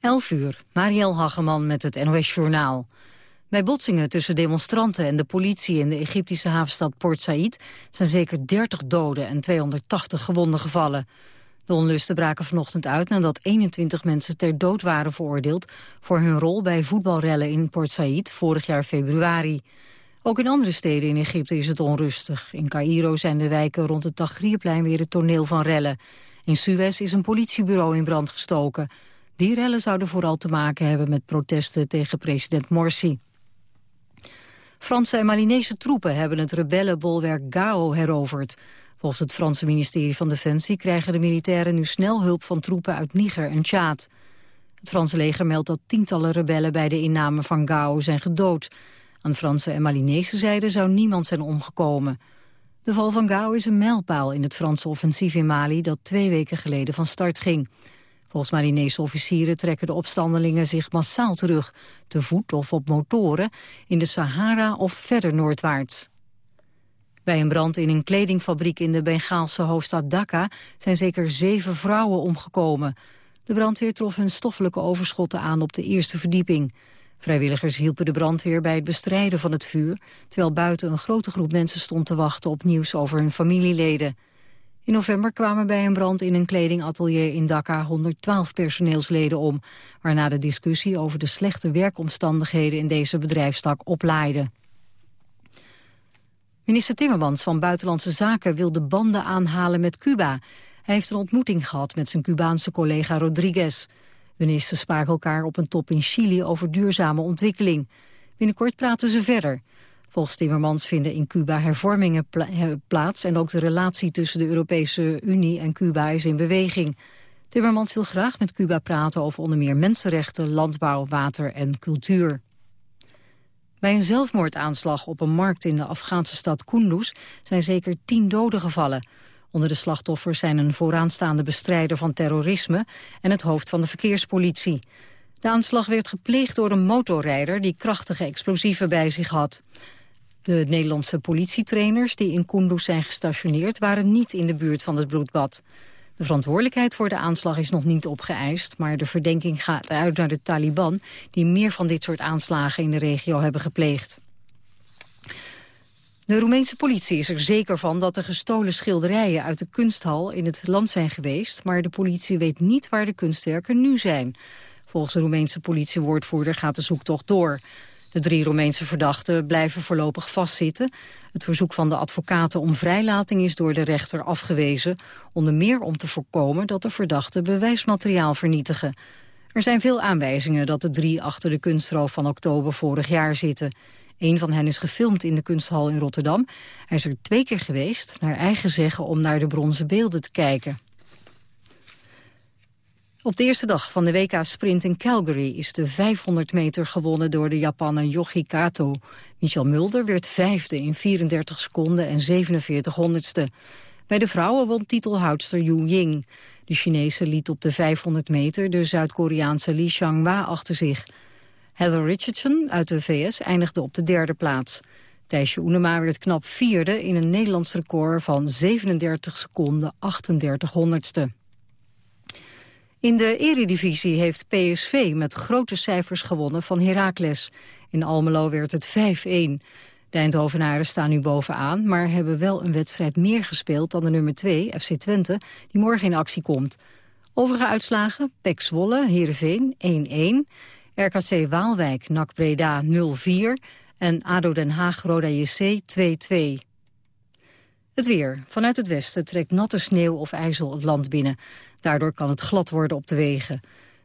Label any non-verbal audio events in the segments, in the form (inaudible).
11 uur, Marielle Hageman met het NOS Journaal. Bij botsingen tussen demonstranten en de politie in de Egyptische havenstad Port Said... zijn zeker 30 doden en 280 gewonden gevallen. De onlusten braken vanochtend uit nadat 21 mensen ter dood waren veroordeeld... voor hun rol bij voetbalrellen in Port Said vorig jaar februari. Ook in andere steden in Egypte is het onrustig. In Cairo zijn de wijken rond het Tahrirplein weer het toneel van rellen. In Suez is een politiebureau in brand gestoken... Die rellen zouden vooral te maken hebben met protesten tegen president Morsi. Franse en Malinese troepen hebben het rebellenbolwerk Gao heroverd. Volgens het Franse ministerie van Defensie krijgen de militairen nu snel hulp van troepen uit Niger en Tjaad. Het Franse leger meldt dat tientallen rebellen bij de inname van Gao zijn gedood. Aan Franse en Malinese zijde zou niemand zijn omgekomen. De val van Gao is een mijlpaal in het Franse offensief in Mali dat twee weken geleden van start ging. Volgens Marinese officieren trekken de opstandelingen zich massaal terug, te voet of op motoren, in de Sahara of verder noordwaarts. Bij een brand in een kledingfabriek in de Bengaalse hoofdstad Dhaka zijn zeker zeven vrouwen omgekomen. De brandweer trof hun stoffelijke overschotten aan op de eerste verdieping. Vrijwilligers hielpen de brandweer bij het bestrijden van het vuur, terwijl buiten een grote groep mensen stond te wachten op nieuws over hun familieleden. In november kwamen bij een brand in een kledingatelier in Dhaka 112 personeelsleden om, waarna de discussie over de slechte werkomstandigheden in deze bedrijfstak oplaaide. Minister Timmermans van Buitenlandse Zaken wil de banden aanhalen met Cuba. Hij heeft een ontmoeting gehad met zijn Cubaanse collega Rodriguez. De ministers spraken elkaar op een top in Chili over duurzame ontwikkeling. Binnenkort praten ze verder. Volgens Timmermans vinden in Cuba hervormingen plaats... en ook de relatie tussen de Europese Unie en Cuba is in beweging. Timmermans wil graag met Cuba praten over onder meer mensenrechten... landbouw, water en cultuur. Bij een zelfmoordaanslag op een markt in de Afghaanse stad Kunduz... zijn zeker tien doden gevallen. Onder de slachtoffers zijn een vooraanstaande bestrijder van terrorisme... en het hoofd van de verkeerspolitie. De aanslag werd gepleegd door een motorrijder... die krachtige explosieven bij zich had. De Nederlandse politietrainers die in Kunduz zijn gestationeerd... waren niet in de buurt van het bloedbad. De verantwoordelijkheid voor de aanslag is nog niet opgeëist... maar de verdenking gaat uit naar de Taliban... die meer van dit soort aanslagen in de regio hebben gepleegd. De Roemeense politie is er zeker van dat de gestolen schilderijen uit de kunsthal in het land zijn geweest, maar de politie weet niet waar de kunstwerken nu zijn. Volgens de Roemeense politiewoordvoerder gaat de zoektocht door. De drie Roemeense verdachten blijven voorlopig vastzitten. Het verzoek van de advocaten om vrijlating is door de rechter afgewezen. Onder meer om te voorkomen dat de verdachten bewijsmateriaal vernietigen. Er zijn veel aanwijzingen dat de drie achter de kunstroof van oktober vorig jaar zitten. Een van hen is gefilmd in de kunsthal in Rotterdam. Hij is er twee keer geweest, naar eigen zeggen, om naar de bronzen beelden te kijken. Op de eerste dag van de WK-sprint in Calgary is de 500 meter gewonnen door de Japaner Yoshi Kato. Michel Mulder werd vijfde in 34 seconden en 47 honderdste. Bij de vrouwen won titelhoudster Yu Ying. De Chinese liet op de 500 meter de Zuid-Koreaanse Lee Chang-wa achter zich. Heather Richardson uit de VS eindigde op de derde plaats. Thijsje Oenema werd knap vierde in een Nederlands record van 37 seconden 38 honderdste. In de eredivisie heeft PSV met grote cijfers gewonnen van Heracles. In Almelo werd het 5-1. De Eindhovenaren staan nu bovenaan, maar hebben wel een wedstrijd meer gespeeld dan de nummer 2, FC Twente, die morgen in actie komt. Overige uitslagen, PEC Zwolle, Heerenveen 1-1, RKC Waalwijk, NAC Breda 0-4 en ADO Den Haag, Roda JC 2-2. Het weer. Vanuit het westen trekt natte sneeuw of ijzel het land binnen. Daardoor kan het glad worden op de wegen.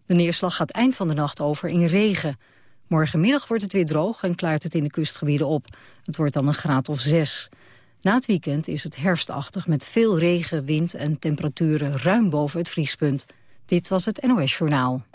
De neerslag gaat eind van de nacht over in regen. Morgenmiddag wordt het weer droog en klaart het in de kustgebieden op. Het wordt dan een graad of zes. Na het weekend is het herfstachtig met veel regen, wind en temperaturen ruim boven het vriespunt. Dit was het NOS Journaal.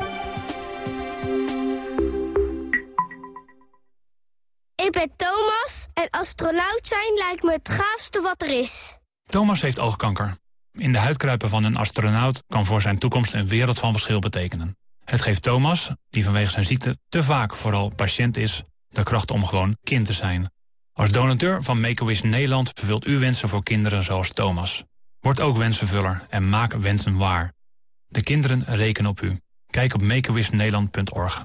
Ik ben Thomas en astronaut zijn lijkt me het gaafste wat er is. Thomas heeft oogkanker. In de huidkruipen van een astronaut kan voor zijn toekomst een wereld van verschil betekenen. Het geeft Thomas, die vanwege zijn ziekte te vaak vooral patiënt is, de kracht om gewoon kind te zijn. Als donateur van Make-A-Wish Nederland vervult u wensen voor kinderen zoals Thomas. Word ook wensenvuller en maak wensen waar. De kinderen rekenen op u. Kijk op makeawishnederland.org.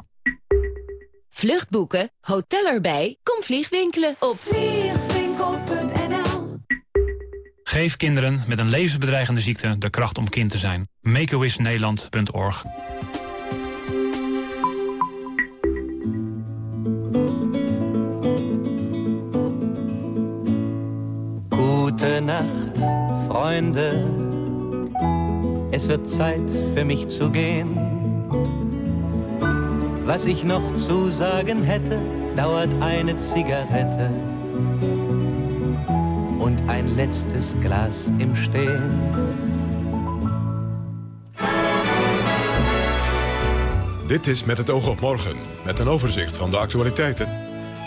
Vluchtboeken, hotel erbij, kom vliegwinkelen op vliegwinkel.nl Geef kinderen met een levensbedreigende ziekte de kracht om kind te zijn. makeawishnederland.org Nacht, Freunde. Es wird Zeit für mich zu gehen. Was ich noch zu sagen hätte, dauert eine Zigarette ein letztes Glas im Stehen. Dit is Met het oog op morgen, met een overzicht van de actualiteiten...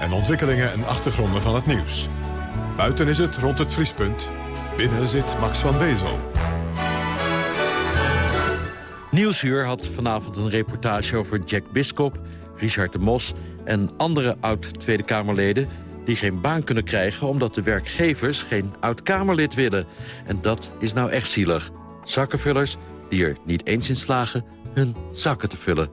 en ontwikkelingen en achtergronden van het nieuws. Buiten is het rond het vriespunt. Binnen zit Max van Wezel. Nieuwsuur had vanavond een reportage over Jack Biscop, Richard de Mos... en andere oud-Tweede Kamerleden die geen baan kunnen krijgen... omdat de werkgevers geen oud-Kamerlid willen. En dat is nou echt zielig. Zakkenvullers die er niet eens in slagen hun zakken te vullen.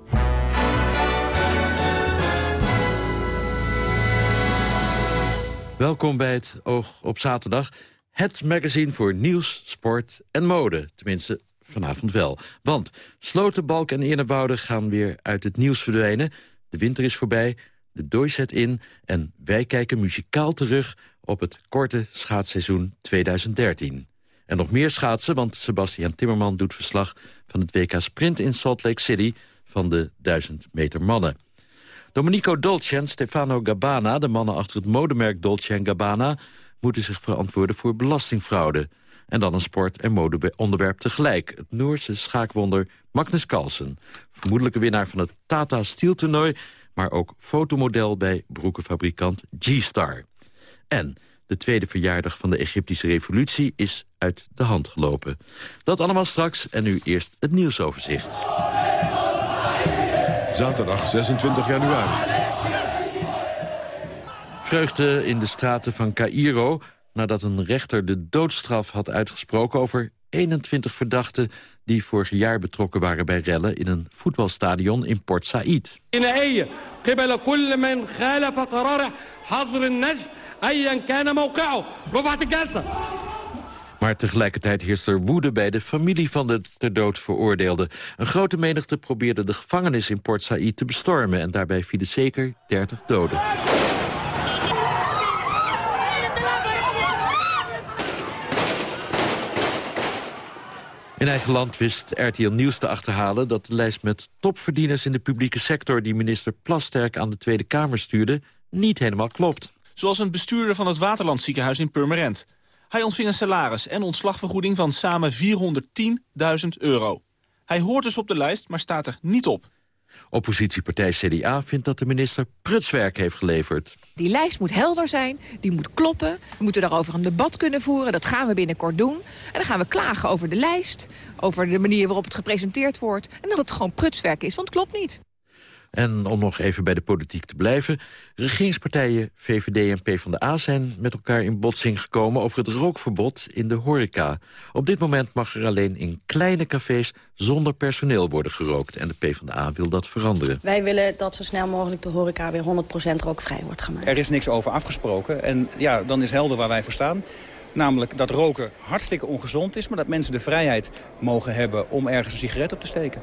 Welkom bij het Oog op Zaterdag. Het magazine voor nieuws, sport en mode. Tenminste, vanavond wel. Want Slotenbalk en Eernewouden gaan weer uit het nieuws verdwijnen. De winter is voorbij, de dooi zet in... en wij kijken muzikaal terug op het korte schaatsseizoen 2013. En nog meer schaatsen, want Sebastian Timmerman doet verslag... van het WK Sprint in Salt Lake City van de 1000 meter mannen. Domenico Dolce en Stefano Gabbana, de mannen achter het modemerk Dolce Gabbana... moeten zich verantwoorden voor belastingfraude. En dan een sport- en modeonderwerp tegelijk. Het Noorse schaakwonder Magnus Carlsen. Vermoedelijke winnaar van het Tata Steel toernooi... maar ook fotomodel bij broekenfabrikant G-Star. En de tweede verjaardag van de Egyptische revolutie is uit de hand gelopen. Dat allemaal straks en nu eerst het nieuwsoverzicht. Zaterdag 26 januari. Vreugde in de straten van Cairo nadat een rechter de doodstraf had uitgesproken over 21 verdachten die vorig jaar betrokken waren bij rellen in een voetbalstadion in Port Said. Maar tegelijkertijd heerst er woede bij de familie van de ter dood veroordeelde. Een grote menigte probeerde de gevangenis in Port Said te bestormen... en daarbij vielen zeker 30 doden. In eigen land wist RTL Nieuws te achterhalen dat de lijst met topverdieners in de publieke sector... die minister Plasterk aan de Tweede Kamer stuurde, niet helemaal klopt. Zoals een bestuurder van het Waterlandziekenhuis in Purmerend. Hij ontving een salaris en ontslagvergoeding van samen 410.000 euro. Hij hoort dus op de lijst, maar staat er niet op. Oppositiepartij CDA vindt dat de minister prutswerk heeft geleverd. Die lijst moet helder zijn, die moet kloppen. We moeten daarover een debat kunnen voeren, dat gaan we binnenkort doen. En dan gaan we klagen over de lijst, over de manier waarop het gepresenteerd wordt... en dat het gewoon prutswerk is, want het klopt niet. En om nog even bij de politiek te blijven... regeringspartijen VVD en PvdA zijn met elkaar in botsing gekomen... over het rookverbod in de horeca. Op dit moment mag er alleen in kleine cafés zonder personeel worden gerookt. En de PvdA wil dat veranderen. Wij willen dat zo snel mogelijk de horeca weer 100% rookvrij wordt gemaakt. Er is niks over afgesproken en ja, dan is helder waar wij voor staan. Namelijk dat roken hartstikke ongezond is... maar dat mensen de vrijheid mogen hebben om ergens een sigaret op te steken.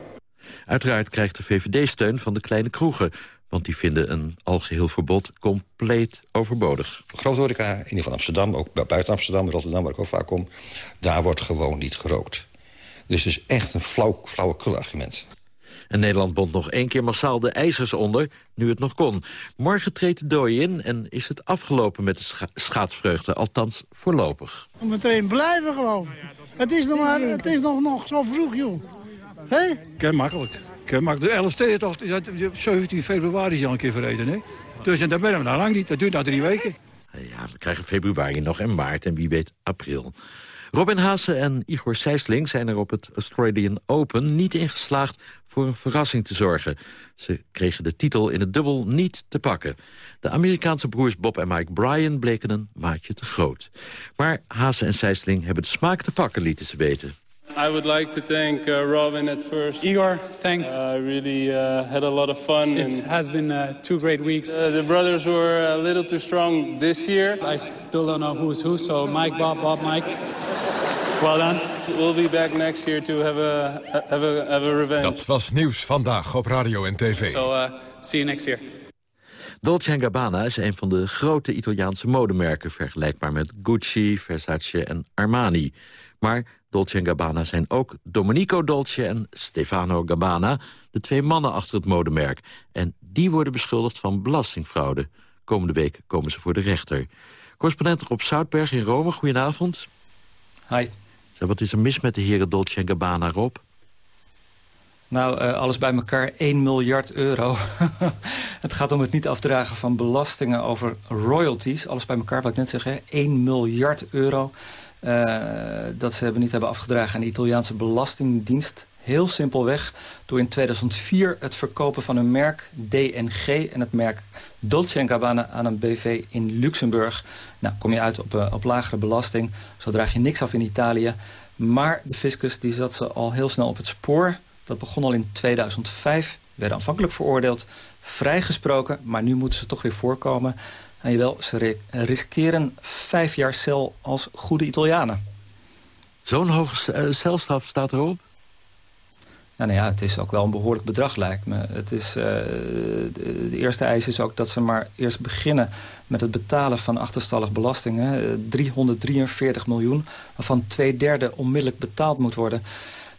Uiteraard krijgt de VVD steun van de kleine kroegen. Want die vinden een algeheel verbod compleet overbodig. Grote horeca, in ieder geval Amsterdam, ook buiten Amsterdam, Rotterdam, waar ik ook vaak kom... daar wordt gewoon niet gerookt. Dus het is echt een flauw, flauwekul argument. En Nederland bond nog één keer massaal de ijzers onder, nu het nog kon. Morgen treedt de dooi in en is het afgelopen met de scha schaatsvreugde, althans voorlopig. Meteen blijven geloven. Het is nog, maar, het is nog, nog zo vroeg, joh. Hé? Ken makkelijk. Ken makkelijk. De LST-tocht is 17 februari is al een keer verreden, hè? Dus en dat ben we nou lang niet. Dat duurt nou drie weken. Ja, we krijgen februari nog en maart en wie weet april. Robin Haase en Igor Sijsling zijn er op het Australian Open niet in geslaagd voor een verrassing te zorgen. Ze kregen de titel in het dubbel niet te pakken. De Amerikaanse broers Bob en Mike Bryan bleken een maatje te groot. Maar Haase en Sijsling hebben de smaak te pakken, lieten ze weten. I would like to thank uh, Robin at first. Igor, thanks. I really uh, had a lot of fun. It and has been uh, two great weeks. uh, the brothers were a little too strong this year. I still don't know who's who, so Mike, Bob, Bob, Mike. Well done. We'll be back next year to have a have a have a revenge. Dat was nieuws vandaag op radio en tv. So uh, see you next year. Dolce Gabbana is een van de grote Italiaanse modemerken... vergelijkbaar met Gucci, Versace en Armani. Maar Dolce Gabbana zijn ook Domenico Dolce en Stefano Gabbana... de twee mannen achter het modemerk. En die worden beschuldigd van belastingfraude. Komende week komen ze voor de rechter. Correspondent Rob Zoutberg in Rome, goedenavond. Hi. Wat is er mis met de heren Dolce Gabbana, Rob? Nou, uh, alles bij elkaar 1 miljard euro. (laughs) het gaat om het niet afdragen van belastingen over royalties. Alles bij elkaar, wat ik net zeg, hè? 1 miljard euro. Uh, dat ze hebben niet hebben afgedragen aan de Italiaanse Belastingdienst. Heel simpelweg door in 2004 het verkopen van een merk DNG... en het merk Dolce Gabbana aan een BV in Luxemburg. Nou, kom je uit op, uh, op lagere belasting. Zo draag je niks af in Italië. Maar de fiscus die zat ze al heel snel op het spoor... Dat begon al in 2005, werden aanvankelijk veroordeeld, vrijgesproken... maar nu moeten ze toch weer voorkomen. En jawel, ze riskeren vijf jaar cel als goede Italianen. Zo'n hoge celstraf staat erop? Ja, nou ja, het is ook wel een behoorlijk bedrag, lijkt me. Het is, uh, de, eerste eis is ook dat ze maar eerst beginnen... met het betalen van achterstallig belastingen. 343 miljoen, waarvan twee derde onmiddellijk betaald moet worden...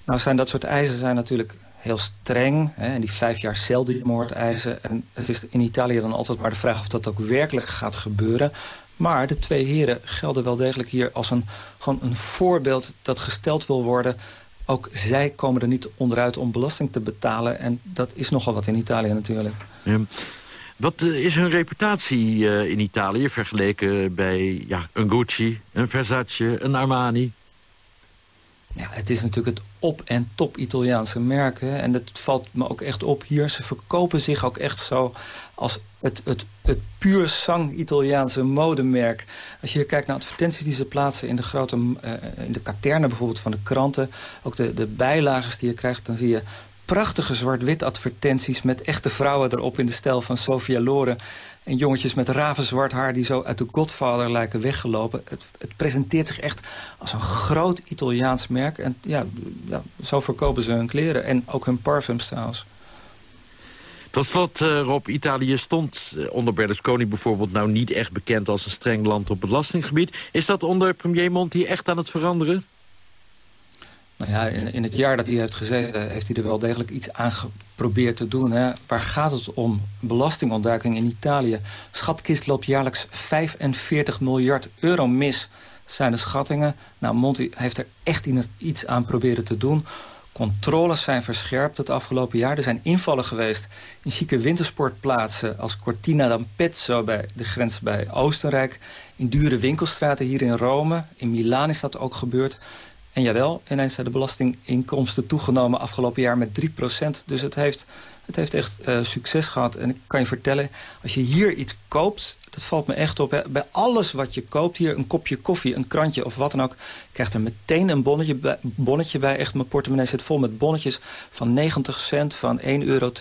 Nou zijn dat soort eisen zijn natuurlijk heel streng. Hè, en die vijf jaar cel die moord eisen. En het is in Italië dan altijd maar de vraag of dat ook werkelijk gaat gebeuren. Maar de twee heren gelden wel degelijk hier als een, gewoon een voorbeeld dat gesteld wil worden. Ook zij komen er niet onderuit om belasting te betalen. En dat is nogal wat in Italië natuurlijk. Ja. Wat is hun reputatie uh, in Italië vergeleken bij ja, een Gucci, een Versace, een Armani? Ja, het is natuurlijk het op- en top Italiaanse merk. En dat valt me ook echt op hier. Ze verkopen zich ook echt zo als het, het, het puur sang Italiaanse modemerk. Als je hier kijkt naar advertenties die ze plaatsen in de grote... Uh, in de katernen bijvoorbeeld van de kranten. Ook de, de bijlagers die je krijgt, dan zie je prachtige zwart-wit advertenties... met echte vrouwen erop in de stijl van Sofia Loren... En jongetjes met ravenzwart haar die zo uit de Godfather lijken weggelopen. Het, het, presenteert zich echt als een groot Italiaans merk. En ja, ja, zo verkopen ze hun kleren. En ook hun parfums trouwens. Tot slot, uh, Rob, Italië stond onder Berlusconi bijvoorbeeld... nou niet echt bekend als een streng land op belastinggebied. Is dat onder premier Monti echt aan het veranderen? Nou ja, in, het jaar dat hij heeft gezeten, heeft hij er wel degelijk iets aan geprobeerd te doen. Hè. Waar gaat het om? Belastingontduiking in Italië. Schatkist loopt jaarlijks 45 miljard euro mis, zijn de schattingen. Nou, Monti heeft er echt iets aan proberen te doen. Controles zijn verscherpt het afgelopen jaar. Er zijn invallen geweest in chique wintersportplaatsen... als Cortina d'Ampezzo bij de grens bij Oostenrijk. In dure winkelstraten hier in Rome. In Milaan is dat ook gebeurd. En jawel, ineens zijn de belastinginkomsten toegenomen afgelopen jaar met 3% Dus het heeft, het heeft echt uh, succes gehad. En ik kan je vertellen, als je hier iets koopt, dat valt me echt op. Hè. Bij alles wat je koopt hier, een kopje koffie, een krantje of wat dan ook... krijgt er meteen een bonnetje bij. Bonnetje bij. Echt, mijn portemonnee zit vol met bonnetjes van 90 cent, van 1,20 euro.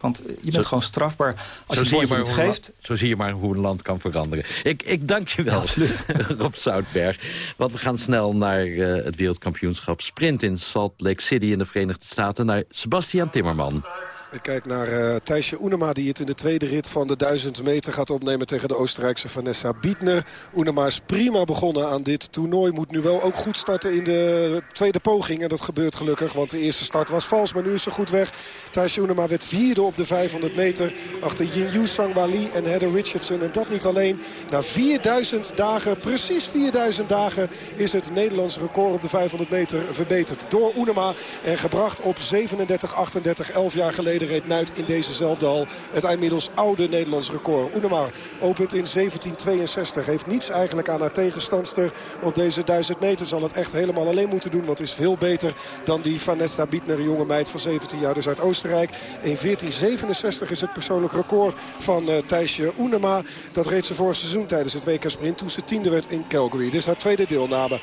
Want je bent zo, gewoon strafbaar als je bonnetje niet geeft. Zo zie je maar hoe een land kan veranderen. Ik, ik dank je wel, Absoluut. (laughs) Rob Zoutberg. Want we gaan snel naar uh, het wereldkampioenschap sprint in Salt Lake City in de Verenigde Staten... naar Sebastian Timmerman. Ik kijk naar uh, Thijsje Oenema die het in de tweede rit van de 1000 meter gaat opnemen tegen de Oostenrijkse Vanessa Bietner. Oenema is prima begonnen aan dit toernooi. Moet nu wel ook goed starten in de tweede poging. En dat gebeurt gelukkig, want de eerste start was vals. Maar nu is ze goed weg. Thijsje Oenema werd vierde op de 500 meter. Achter Jinyu Sangwali en Heather Richardson. En dat niet alleen. Na 4000 dagen, precies 4000 dagen, is het Nederlandse record op de 500 meter verbeterd. Door Oenema en gebracht op 37-38, 11 jaar geleden tweede reed Nuit in dezezelfde hal. Het inmiddels oude Nederlands record. Oenema opent in 1762. Heeft niets eigenlijk aan haar tegenstandster. Op deze 1000 meter zal het echt helemaal alleen moeten doen. Wat is veel beter dan die Vanessa Bietner, jonge meid van 17 jaar. Dus uit Oostenrijk. In 1467 is het persoonlijk record van uh, Thijsje Oenema. Dat reed ze vorig seizoen tijdens het WK Sprint. Toen ze tiende werd in Calgary. Dit is haar tweede deelname. 44-70.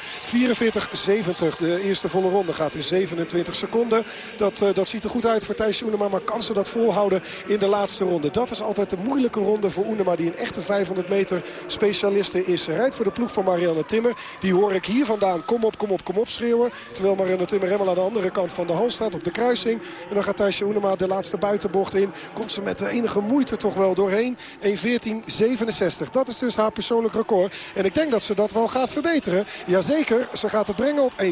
De eerste volle ronde gaat in 27 seconden. Dat, uh, dat ziet er goed uit voor Thijsje Oenema. Kan ze dat volhouden in de laatste ronde? Dat is altijd de moeilijke ronde voor Oenema. Die een echte 500 meter specialiste is. Ze rijdt voor de ploeg van Marianne Timmer. Die hoor ik hier vandaan kom op, kom op, kom op schreeuwen. Terwijl Marianne Timmer helemaal aan de andere kant van de hal staat op de kruising. En dan gaat Thijsje Oenema de laatste buitenbocht in. Komt ze met de enige moeite toch wel doorheen. 1.14.67. Dat is dus haar persoonlijk record. En ik denk dat ze dat wel gaat verbeteren. Jazeker, ze gaat het brengen op 1.14.22.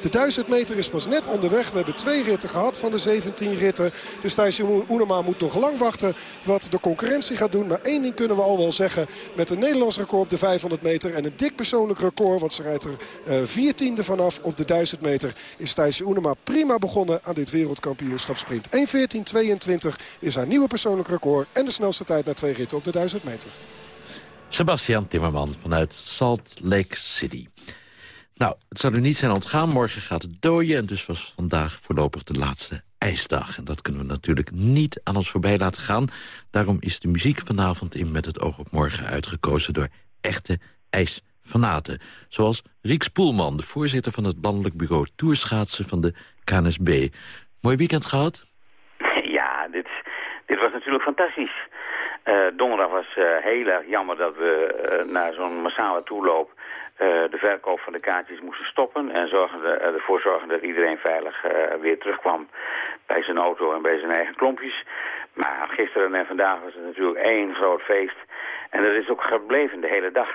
De 1000 meter is pas net onderweg. We hebben twee ritten gehad van de 17 ritten. Dus Thijsje Oenema moet nog lang wachten wat de concurrentie gaat doen. Maar één ding kunnen we al wel zeggen. Met een Nederlands record op de 500 meter en een dik persoonlijk record. Want ze rijdt er uh, viertiende vanaf op de 1000 meter. Is Thijsje Oenema prima begonnen aan dit wereldkampioenschap sprint. 1.14.22 is haar nieuwe persoonlijk record. En de snelste tijd na twee ritten op de 1000 meter. Sebastian Timmerman vanuit Salt Lake City. Nou, het zou u niet zijn ontgaan. Morgen gaat het dooien en dus was vandaag voorlopig de laatste ijsdag. En dat kunnen we natuurlijk niet aan ons voorbij laten gaan. Daarom is de muziek vanavond in Met het oog op morgen uitgekozen... door echte ijsfanaten. Zoals Riek Spoelman, de voorzitter van het landelijk bureau Toerschaatsen van de KNSB. Mooi weekend gehad? Ja, dit, dit was natuurlijk fantastisch. Uh, donderdag was uh, heel erg jammer dat we uh, naar zo'n massale toeloop de verkoop van de kaartjes moesten stoppen. En zorgen ervoor zorgen dat iedereen veilig weer terugkwam bij zijn auto en bij zijn eigen klompjes. Maar gisteren en vandaag was het natuurlijk één groot feest. En dat is ook gebleven de hele dag.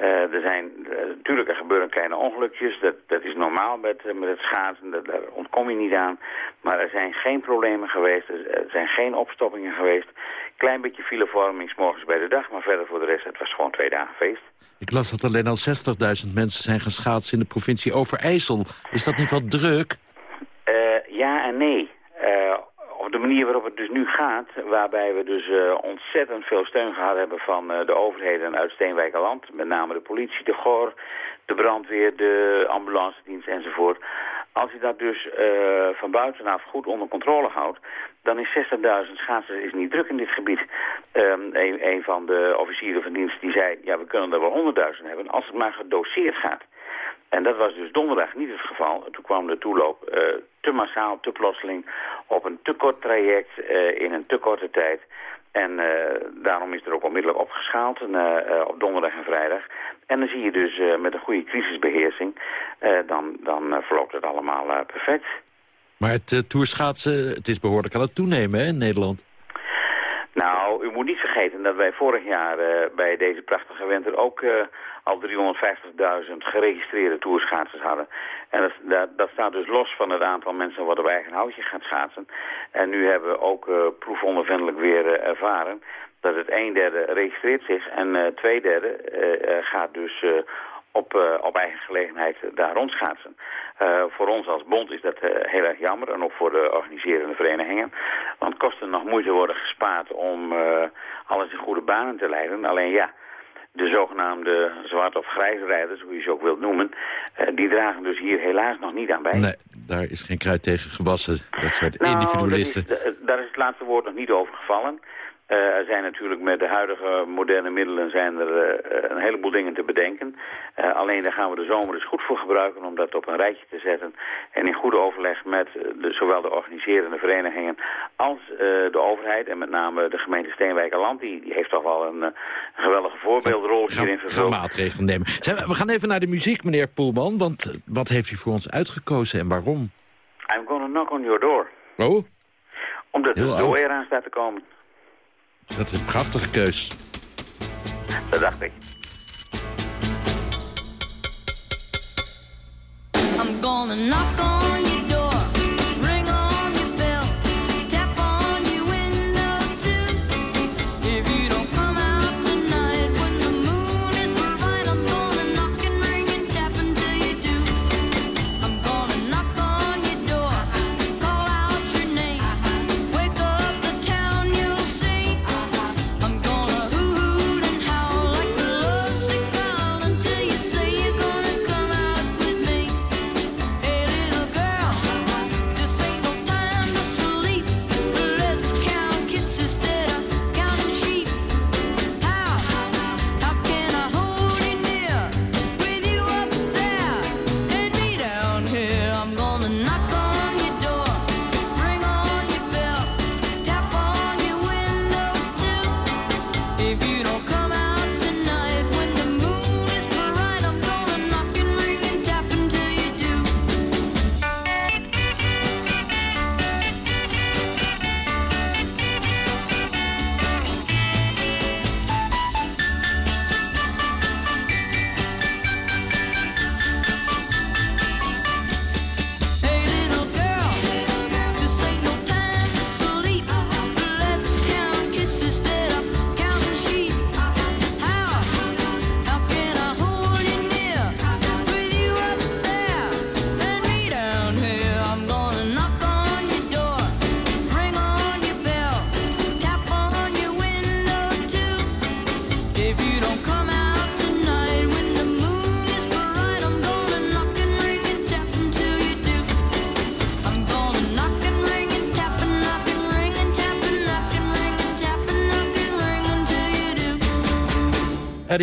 Uh, er zijn, uh, natuurlijk er gebeuren kleine ongelukjes, dat, dat is normaal met, uh, met het schaatsen, dat, daar ontkom je niet aan. Maar er zijn geen problemen geweest, er zijn geen opstoppingen geweest. Klein beetje filevorming morgens bij de dag, maar verder voor de rest, het was gewoon twee dagen feest. Ik las dat alleen al 60.000 mensen zijn gaan schaatsen in de provincie Overijssel. Is dat niet wat druk? ja en nee manier waarop het dus nu gaat, waarbij we dus uh, ontzettend veel steun gehad hebben van uh, de overheden uit Steenwijkerland, met name de politie, de GOR, de brandweer, de ambulance dienst enzovoort. Als je dat dus uh, van buitenaf goed onder controle houdt, dan is 60.000 schaatsers is niet druk in dit gebied. Um, een, een, van de officieren van dienst die zei, ja we kunnen er wel 100.000 hebben als het maar gedoseerd gaat. En dat was dus donderdag niet het geval. Toen kwam de toeloop uh, te massaal, te plotseling, op een te kort traject, uh, in een te korte tijd. En uh, daarom is er ook onmiddellijk opgeschaald op donderdag en vrijdag. En dan zie je dus met een goede crisisbeheersing, dan, dan verloopt het allemaal perfect. Maar het toerschaatsen, het is behoorlijk aan het toenemen hè, in Nederland. Nou, u moet niet vergeten dat wij vorig jaar bij deze prachtige winter ook al 350.000 geregistreerde toerschaatsers hadden. En dat, dat, staat dus los van het aantal mensen wat op eigen houtje gaat schaatsen. En nu hebben we ook uh, proefondervindelijk weer uh, ervaren dat het een derde registreert zich en uh, twee derde gaat dus op, op eigen gelegenheid daar rondschaatsen. voor ons als bond is dat heel erg jammer en ook voor de organiserende verenigingen. Want kosten nog moeite worden gespaard om alles in goede banen te leiden. Alleen ja, de zogenaamde zwart- of grijsrijders, hoe je ze ook wilt noemen... Uh, die dragen dus hier helaas nog niet aan bij. Nee, daar is geen kruid tegen gewassen, dat soort nou, individualisten. Is, daar is het laatste woord nog niet over gevallen. Uh, er zijn natuurlijk met de huidige moderne middelen zijn er uh, een heleboel dingen te bedenken. Uh, alleen daar gaan we de zomer dus goed voor gebruiken om dat op een rijtje te zetten. En in goede overleg met de, zowel de organiserende verenigingen als de overheid. En met name de gemeente Steenwijkerland. Die, die heeft toch wel een, een geweldige voorbeeldrol hierin vervuld. Gaan maatregelen nemen. We gaan even naar de muziek, meneer Poelman. Want wat heeft u voor ons uitgekozen en waarom? I'm gonna knock on your door. Oh? Omdat de door eraan staat te komen. Dat is een prachtige keus. Dat dacht ik. I'm gonna knock on your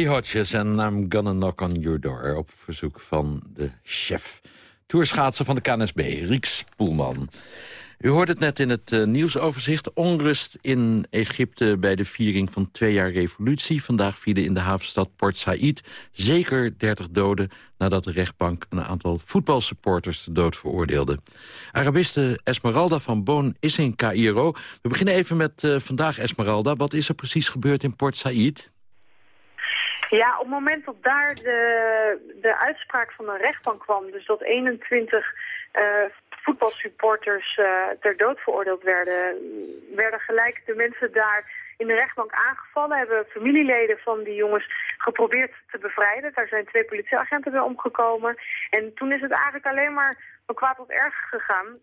Hodges en I'm Gonna Knock on Your Door... op verzoek van de chef. Toerschaatser van de KNSB, Riek Spoelman. U hoort het net in het eh, nieuwsoverzicht. Onrust in Egypte bij de viering van twee jaar revolutie. Vandaag vielen in de havenstad Port Said zeker 30 doden... nadat de rechtbank een aantal voetbalsupporters te dood veroordeelde. Arabiste Esmeralda van Boon is in Cairo. We beginnen even met eh, vandaag, Esmeralda. Wat is er precies gebeurd in Port Said? Ja, op het moment dat daar de, de uitspraak van de rechtbank kwam, dus dat 21 eh, voetbalsupporters eh, ter dood veroordeeld werden, werden gelijk de mensen daar in de rechtbank aangevallen, hebben familieleden van die jongens geprobeerd te bevrijden. Daar zijn twee politieagenten bij omgekomen. En toen is het eigenlijk alleen maar van kwaad tot erg gegaan.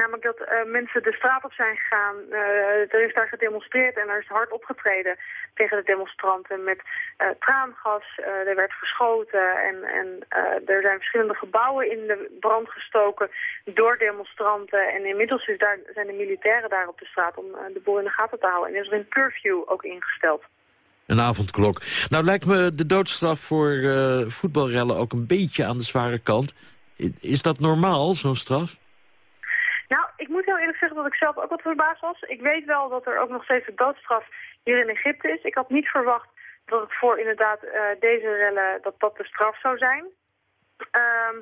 Namelijk dat eh, mensen de straat op zijn gegaan. Eh, er is daar gedemonstreerd en er is hard opgetreden tegen de demonstranten met eh, traangas. er werd geschoten en, en er zijn verschillende gebouwen in de brand gestoken door demonstranten. En inmiddels is daar, zijn de militairen daar op de straat om de boel in de gaten te houden. En is er een curfew ook ingesteld. Een avondklok. Nou lijkt me de doodstraf voor voetbalrellen ook een beetje aan de zware kant. Is dat normaal, zo'n straf? Nou, ik moet heel eerlijk zeggen dat ik zelf ook wat verbaasd was. Ik weet wel dat er ook nog steeds een doodstraf hier in Egypte is. Ik had niet verwacht dat het voor inderdaad eh, deze rellen, dat dat de straf zou zijn. Ehm,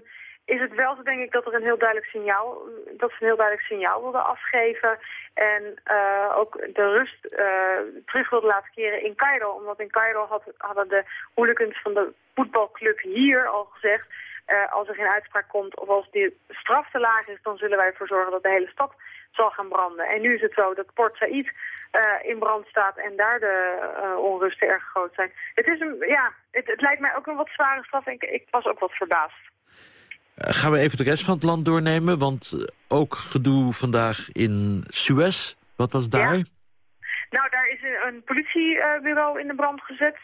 is het wel zo, denk ik, dat er een heel duidelijk signaal, dat ze een heel duidelijk signaal wilden afgeven. En eh, ook de rust eh, terug wilden laten keren in Cairo. Omdat in Cairo had, hadden de hooligans van de voetbalclub hier al gezegd... eh, als er geen uitspraak komt of als die straf te laag is... dan zullen wij ervoor zorgen dat de hele stad zal gaan branden. En nu is het zo dat Port Said eh, in brand staat en daar de eh, onrusten erg groot zijn. Het, is een, ja, het, het lijkt mij ook een wat zware straf en ik, ik was ook wat verbaasd. Gaan we even de rest van het land doornemen? Want ook gedoe vandaag in Suez. Wat was daar? Nou, daar is een, politiebureau in de brand gezet.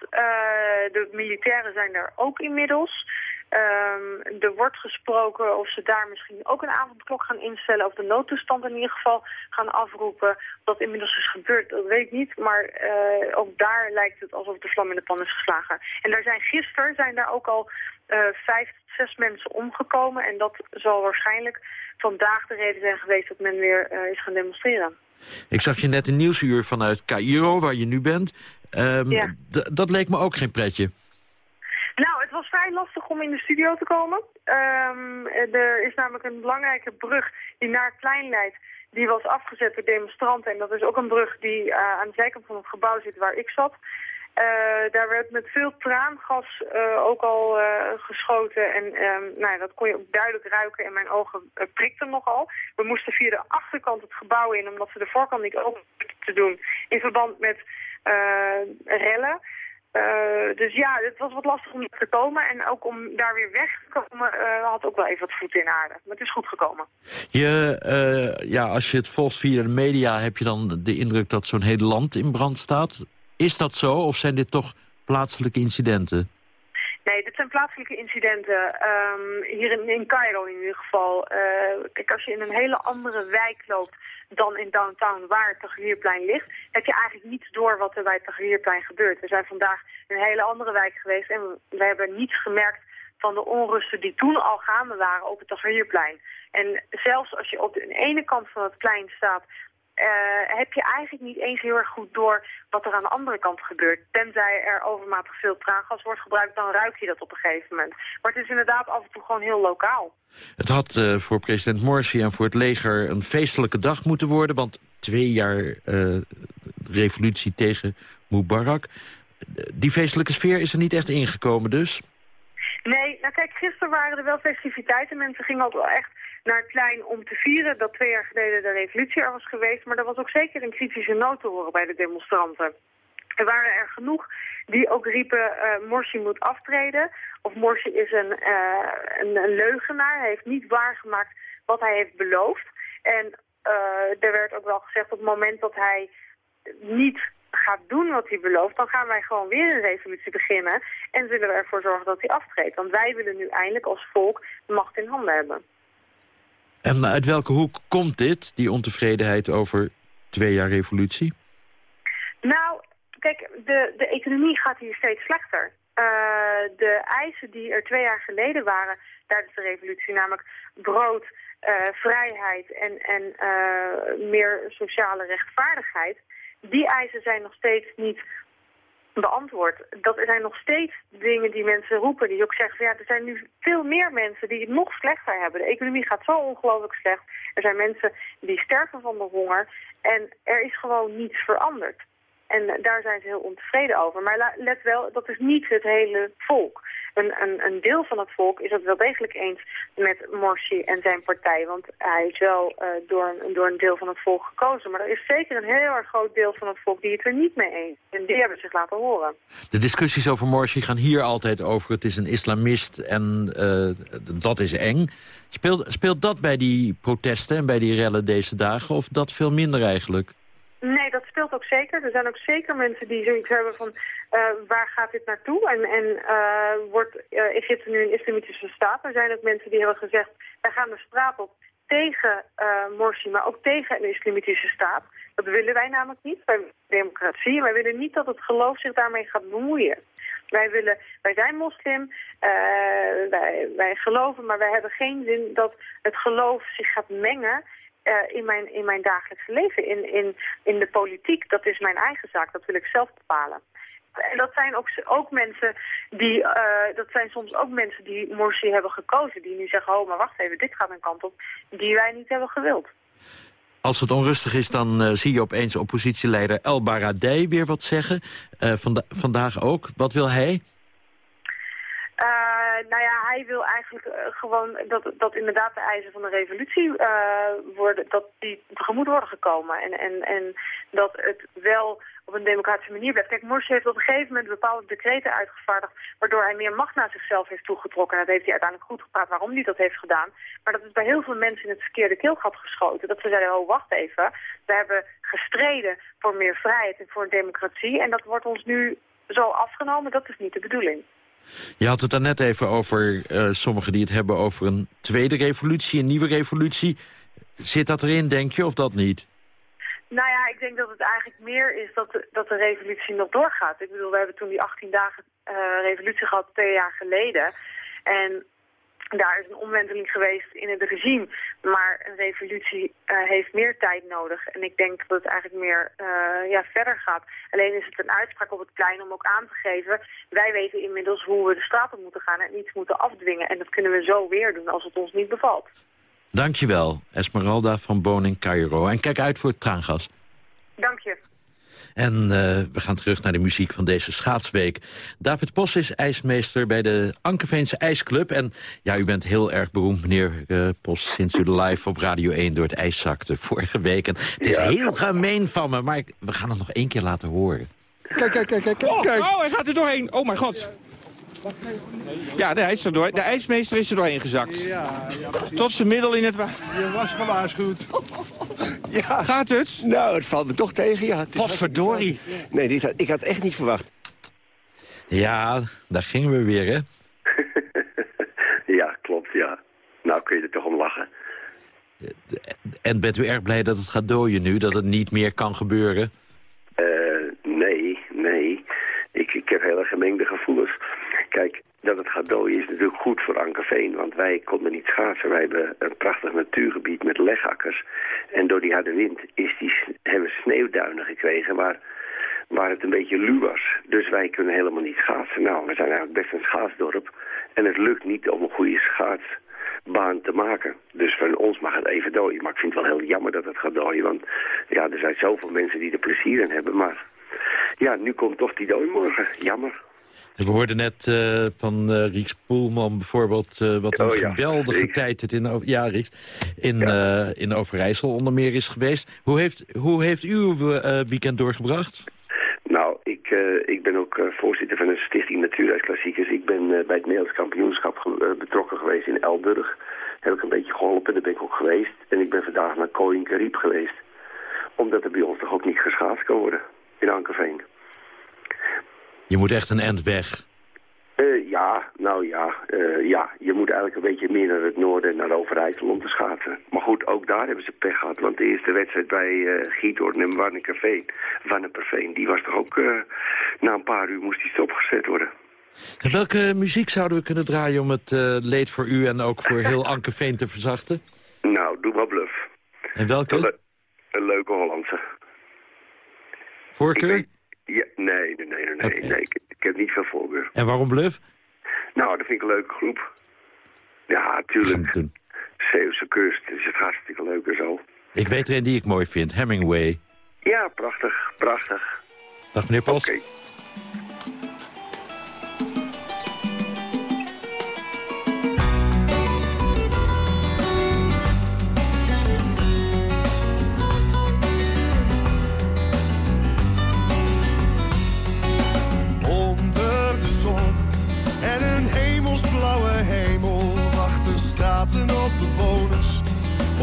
De militairen zijn daar ook inmiddels. Ehm, er wordt gesproken of ze daar misschien ook een avondklok gaan instellen... of de noodtoestand in ieder geval gaan afroepen. Wat inmiddels is gebeurd, dat weet ik niet. Maar eh, ook daar lijkt het alsof de vlam in de pan is geslagen. En daar zijn gisteren zijn daar ook al eh, vijf tot zes mensen omgekomen. En dat zal waarschijnlijk vandaag de reden zijn geweest dat men weer eh, is gaan demonstreren. Ik zag je net een nieuwsuur vanuit Cairo, waar je nu bent. Ehm, Ja. Dat leek me ook geen pretje. Nou, het was vrij lastig om in de studio te komen. Ehm, er is namelijk een belangrijke brug die naar het plein leidt. Die was afgezet door demonstranten. En dat is ook een brug die eh, aan de zijkant van het gebouw zit waar ik zat. Eh, daar werd met veel traangas eh, ook al geschoten. En ehm, nou dat kon je ook duidelijk ruiken. En mijn ogen prikten nogal. We moesten via de achterkant het gebouw in, omdat ze de voorkant niet open te doen. In verband met rellen. Eh, dus ja, het was wat lastig om te komen. En ook om daar weer weg te komen eh, had ook wel even wat voeten in aarde. Maar het is goed gekomen. Je, eh, ja, als je het volgt via de media, heb je dan de indruk dat zo'n hele land in brand staat. Is dat zo, of zijn dit toch plaatselijke incidenten? Nee, dit zijn plaatselijke incidenten. Ehm, hier in, in Cairo in ieder geval. Eh, kijk, als je in een hele andere wijk loopt dan in downtown waar het Tahrirplein ligt, heb je eigenlijk niets door wat er bij het Tahrirplein gebeurt. We zijn vandaag in een hele andere wijk geweest en we hebben niets gemerkt van de onrusten die toen al gaande waren op het Tahrirplein. En zelfs als je op de ene kant van het plein staat, eh, heb je eigenlijk niet eens heel erg goed door wat er aan de andere kant gebeurt. Tenzij er overmatig veel traangas wordt gebruikt, dan ruik je dat op een gegeven moment. Maar het is inderdaad af en toe gewoon heel lokaal. Het had eh, voor president Morsi en voor het leger een feestelijke dag moeten worden... want twee jaar eh, revolutie tegen Mubarak. Die feestelijke sfeer is er niet echt ingekomen dus. Nee, nou kijk, gisteren waren er wel festiviteiten. Mensen gingen ook wel echt naar het plein om te vieren dat twee jaar geleden de revolutie er was geweest. Maar er was ook zeker een kritische noot te horen bij de demonstranten. Er waren er genoeg die ook riepen, eh Morsi moet aftreden. Of Morsi is een, eh, een, een leugenaar. Hij heeft niet waargemaakt wat hij heeft beloofd. En eh, er werd ook wel gezegd op het moment dat hij niet gaat doen wat hij belooft, dan gaan wij gewoon weer een revolutie beginnen en zullen we ervoor zorgen dat hij aftreedt. Want wij willen nu eindelijk als volk macht in handen hebben. En uit welke hoek komt dit, die ontevredenheid over twee jaar revolutie? Nou, kijk, de, de economie gaat hier steeds slechter. Eh, de eisen die er twee jaar geleden waren tijdens de revolutie, namelijk brood, eh, vrijheid en, en eh, meer sociale rechtvaardigheid, die eisen zijn nog steeds niet beantwoord. Dat er zijn nog steeds dingen die mensen roepen, die ook zeggen, van, ja, er zijn nu veel meer mensen die het nog slechter hebben. De economie gaat zo ongelooflijk slecht. Er zijn mensen die sterven van de honger en er is gewoon niets veranderd. En daar zijn ze heel ontevreden over. Maar let wel, dat is niet het hele volk. Een, een, een deel van het volk is het wel degelijk eens met Morsi en zijn partij. Want hij is wel eh, door, een, door een deel van het volk gekozen. Maar er is zeker een heel erg groot deel van het volk die het er niet mee eens. En die hebben zich laten horen. De discussies over Morsi gaan hier altijd over... het is een islamist en eh, dat is eng. Speelt, speelt dat bij die protesten en bij die rellen deze dagen... of dat veel minder eigenlijk? Nee, dat speelt ook zeker. Er zijn ook zeker mensen die zoiets hebben van eh, waar gaat dit naartoe? En, en eh, wordt uh, Egypte nu een islamitische staat? Er zijn ook mensen die hebben gezegd, wij gaan de straat op tegen Morsi, maar ook tegen een islamitische staat. Dat willen wij namelijk niet. Wij democratie. Wij willen niet dat het geloof zich daarmee gaat bemoeien. Wij, willen, wij zijn moslim, wij, wij geloven, maar wij hebben geen zin dat het geloof zich gaat mengen in, mijn, in mijn dagelijkse leven, in, in, in de politiek. Dat is mijn eigen zaak, dat wil ik zelf bepalen. En dat zijn ook, ook mensen die, uh, dat zijn soms ook mensen die Morsi hebben gekozen. Die nu zeggen, oh maar wacht even, dit gaat een kant op die wij niet hebben gewild. Als het onrustig is, dan uh, zie je opeens oppositieleider El Baradei weer wat zeggen. Uh, vanda vandaag ook. Wat wil hij? Nou ja, hij wil eigenlijk gewoon dat, dat inderdaad de eisen van de revolutie uh, worden, dat die tegemoet worden gekomen. En, en, en dat het wel op een democratische manier blijft. Kijk, Morsi heeft op een gegeven moment bepaalde decreten uitgevaardigd, waardoor hij meer macht naar zichzelf heeft toegetrokken. En dat heeft hij uiteindelijk goed gepraat waarom hij dat heeft gedaan. Maar dat is bij heel veel mensen in het verkeerde keelgat geschoten. Dat ze zeiden, oh wacht even, we hebben gestreden voor meer vrijheid en voor democratie. En dat wordt ons nu zo afgenomen, dat is niet de bedoeling. Je had het daarnet even over uh, sommigen die het hebben over een tweede revolutie, een nieuwe revolutie. Zit dat erin, denk je, of dat niet? Nou ja, ik denk dat het eigenlijk meer is dat de, dat de revolutie nog doorgaat. Ik bedoel, we hebben toen die 18 dagen uh, revolutie gehad twee jaar geleden. En daar is een omwenteling geweest in het regime. Maar een revolutie uh, heeft meer tijd nodig. En ik denk dat het eigenlijk meer uh, ja, verder gaat. Alleen is het een uitspraak op het plein om ook aan te geven... wij weten inmiddels hoe we de straat op moeten gaan en iets moeten afdwingen. En dat kunnen we zo weer doen als het ons niet bevalt. Dankjewel, Esmeralda van Boning Cairo. En kijk uit voor het traangas. Dank je. En uh, we gaan terug naar de muziek van deze schaatsweek. David Pos is ijsmeester bij de Ankerveense IJsclub. En ja, u bent heel erg beroemd, meneer uh, Pos, sinds u live op Radio 1 door het ijs zakte vorige week. En het is ja, heel gemeen van me, maar ik, we gaan het nog één keer laten horen. Kijk, kijk, kijk, kijk. Oh, oh hij gaat er doorheen. Oh mijn god. Ja, de, er door, de ijsmeester is er doorheen gezakt. Ja, ja, Tot zijn middel in het water. Je was gewaarschuwd. (laughs) ja. Gaat het? Nou, het valt me toch tegen, ja. Wat verdorie. Nee, dit had, ik had echt niet verwacht. Ja, daar gingen we weer, hè? (laughs) ja, klopt, ja. Nou kun je er toch om lachen. En bent u erg blij dat het gaat dooien nu? Dat het niet meer kan gebeuren? Uh, nee, nee. Ik, ik heb hele gemengde gevoelens. Dat het gaat dooien is natuurlijk goed voor Ankerveen. Want wij konden niet schaatsen. Wij hebben een prachtig natuurgebied met legakkers. En door die harde wind is die, hebben we sneeuwduinen gekregen waar, waar het een beetje luw was. Dus wij kunnen helemaal niet schaatsen. Nou, we zijn eigenlijk best een schaatsdorp. En het lukt niet om een goede schaatsbaan te maken. Dus voor ons mag het even dooien. Maar ik vind het wel heel jammer dat het gaat dooien. Want ja, er zijn zoveel mensen die er plezier in hebben. Maar ja, nu komt toch die dooi morgen. Jammer. We hoorden net uh, van uh, Rieks Poelman bijvoorbeeld... Uh, wat een oh, ja. geweldige Rieks. tijd het in, ja, Rieks, in, ja. in Overijssel onder meer is geweest. Hoe heeft, hoe heeft u uw weekend doorgebracht? Nou, ik, ik ben ook voorzitter van een stichting Natuurreisklassiekers. Ik ben bij het Nederlands kampioenschap betrokken geweest in Elburg. Heb ik een beetje geholpen, daar ben ik ook geweest. En ik ben vandaag naar Koning geweest. Omdat er bij ons toch ook niet geschaatst kan worden in Ankerveen. Je moet echt een end weg. Uh, ja, nou ja. Uh, ja, je moet eigenlijk een beetje meer naar het noorden, naar Overijssel om te schaatsen. Maar goed, ook daar hebben ze pech gehad. Want de eerste wedstrijd bij eh Giethoorn en Warnekerveen, Warnekerveen, die was toch ook, eh, na een paar uur moest die stopgezet worden. En welke muziek zouden we kunnen draaien om het eh, leed voor u en ook voor heel (laughs) Ankeveen te verzachten? Nou, doe maar bluff. En welke? Een, le- een leuke Hollandse. Voorkeur? Ja, nee, nee, nee, nee, nee, nee. Ik, ik heb niet veel voorkeur. En waarom bluff? Nou, dat vind ik een leuke groep. Ja, tuurlijk. Zeeuwse kust, dus het hartstikke leuk en zo. Ik weet er een die ik mooi vind, Hemingway. Ja, prachtig, prachtig. Dag meneer Pos. Oké.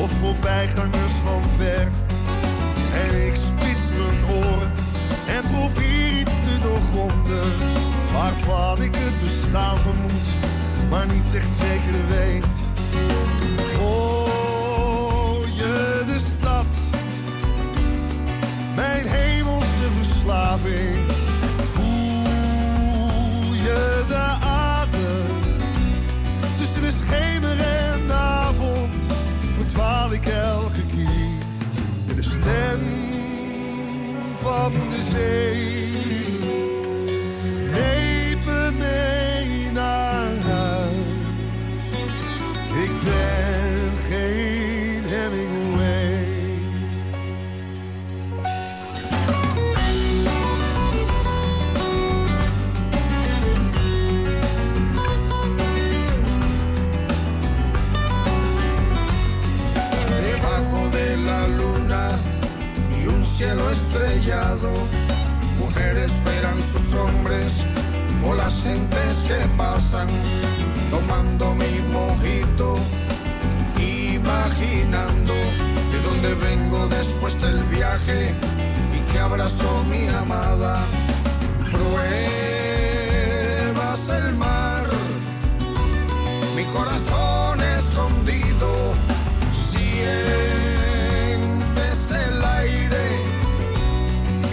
Of voorbijgangers van ver. En ik spits mijn oren en probeer iets te doorgronden waarvan ik het bestaan vermoed, maar niet echt zeker weet. Hoor je de stad, mijn hemelse verslaving? Van de zee. Vengo después del viaje y que abrazo mi amada. Pruebas el mar, mi corazón escondido sientes el aire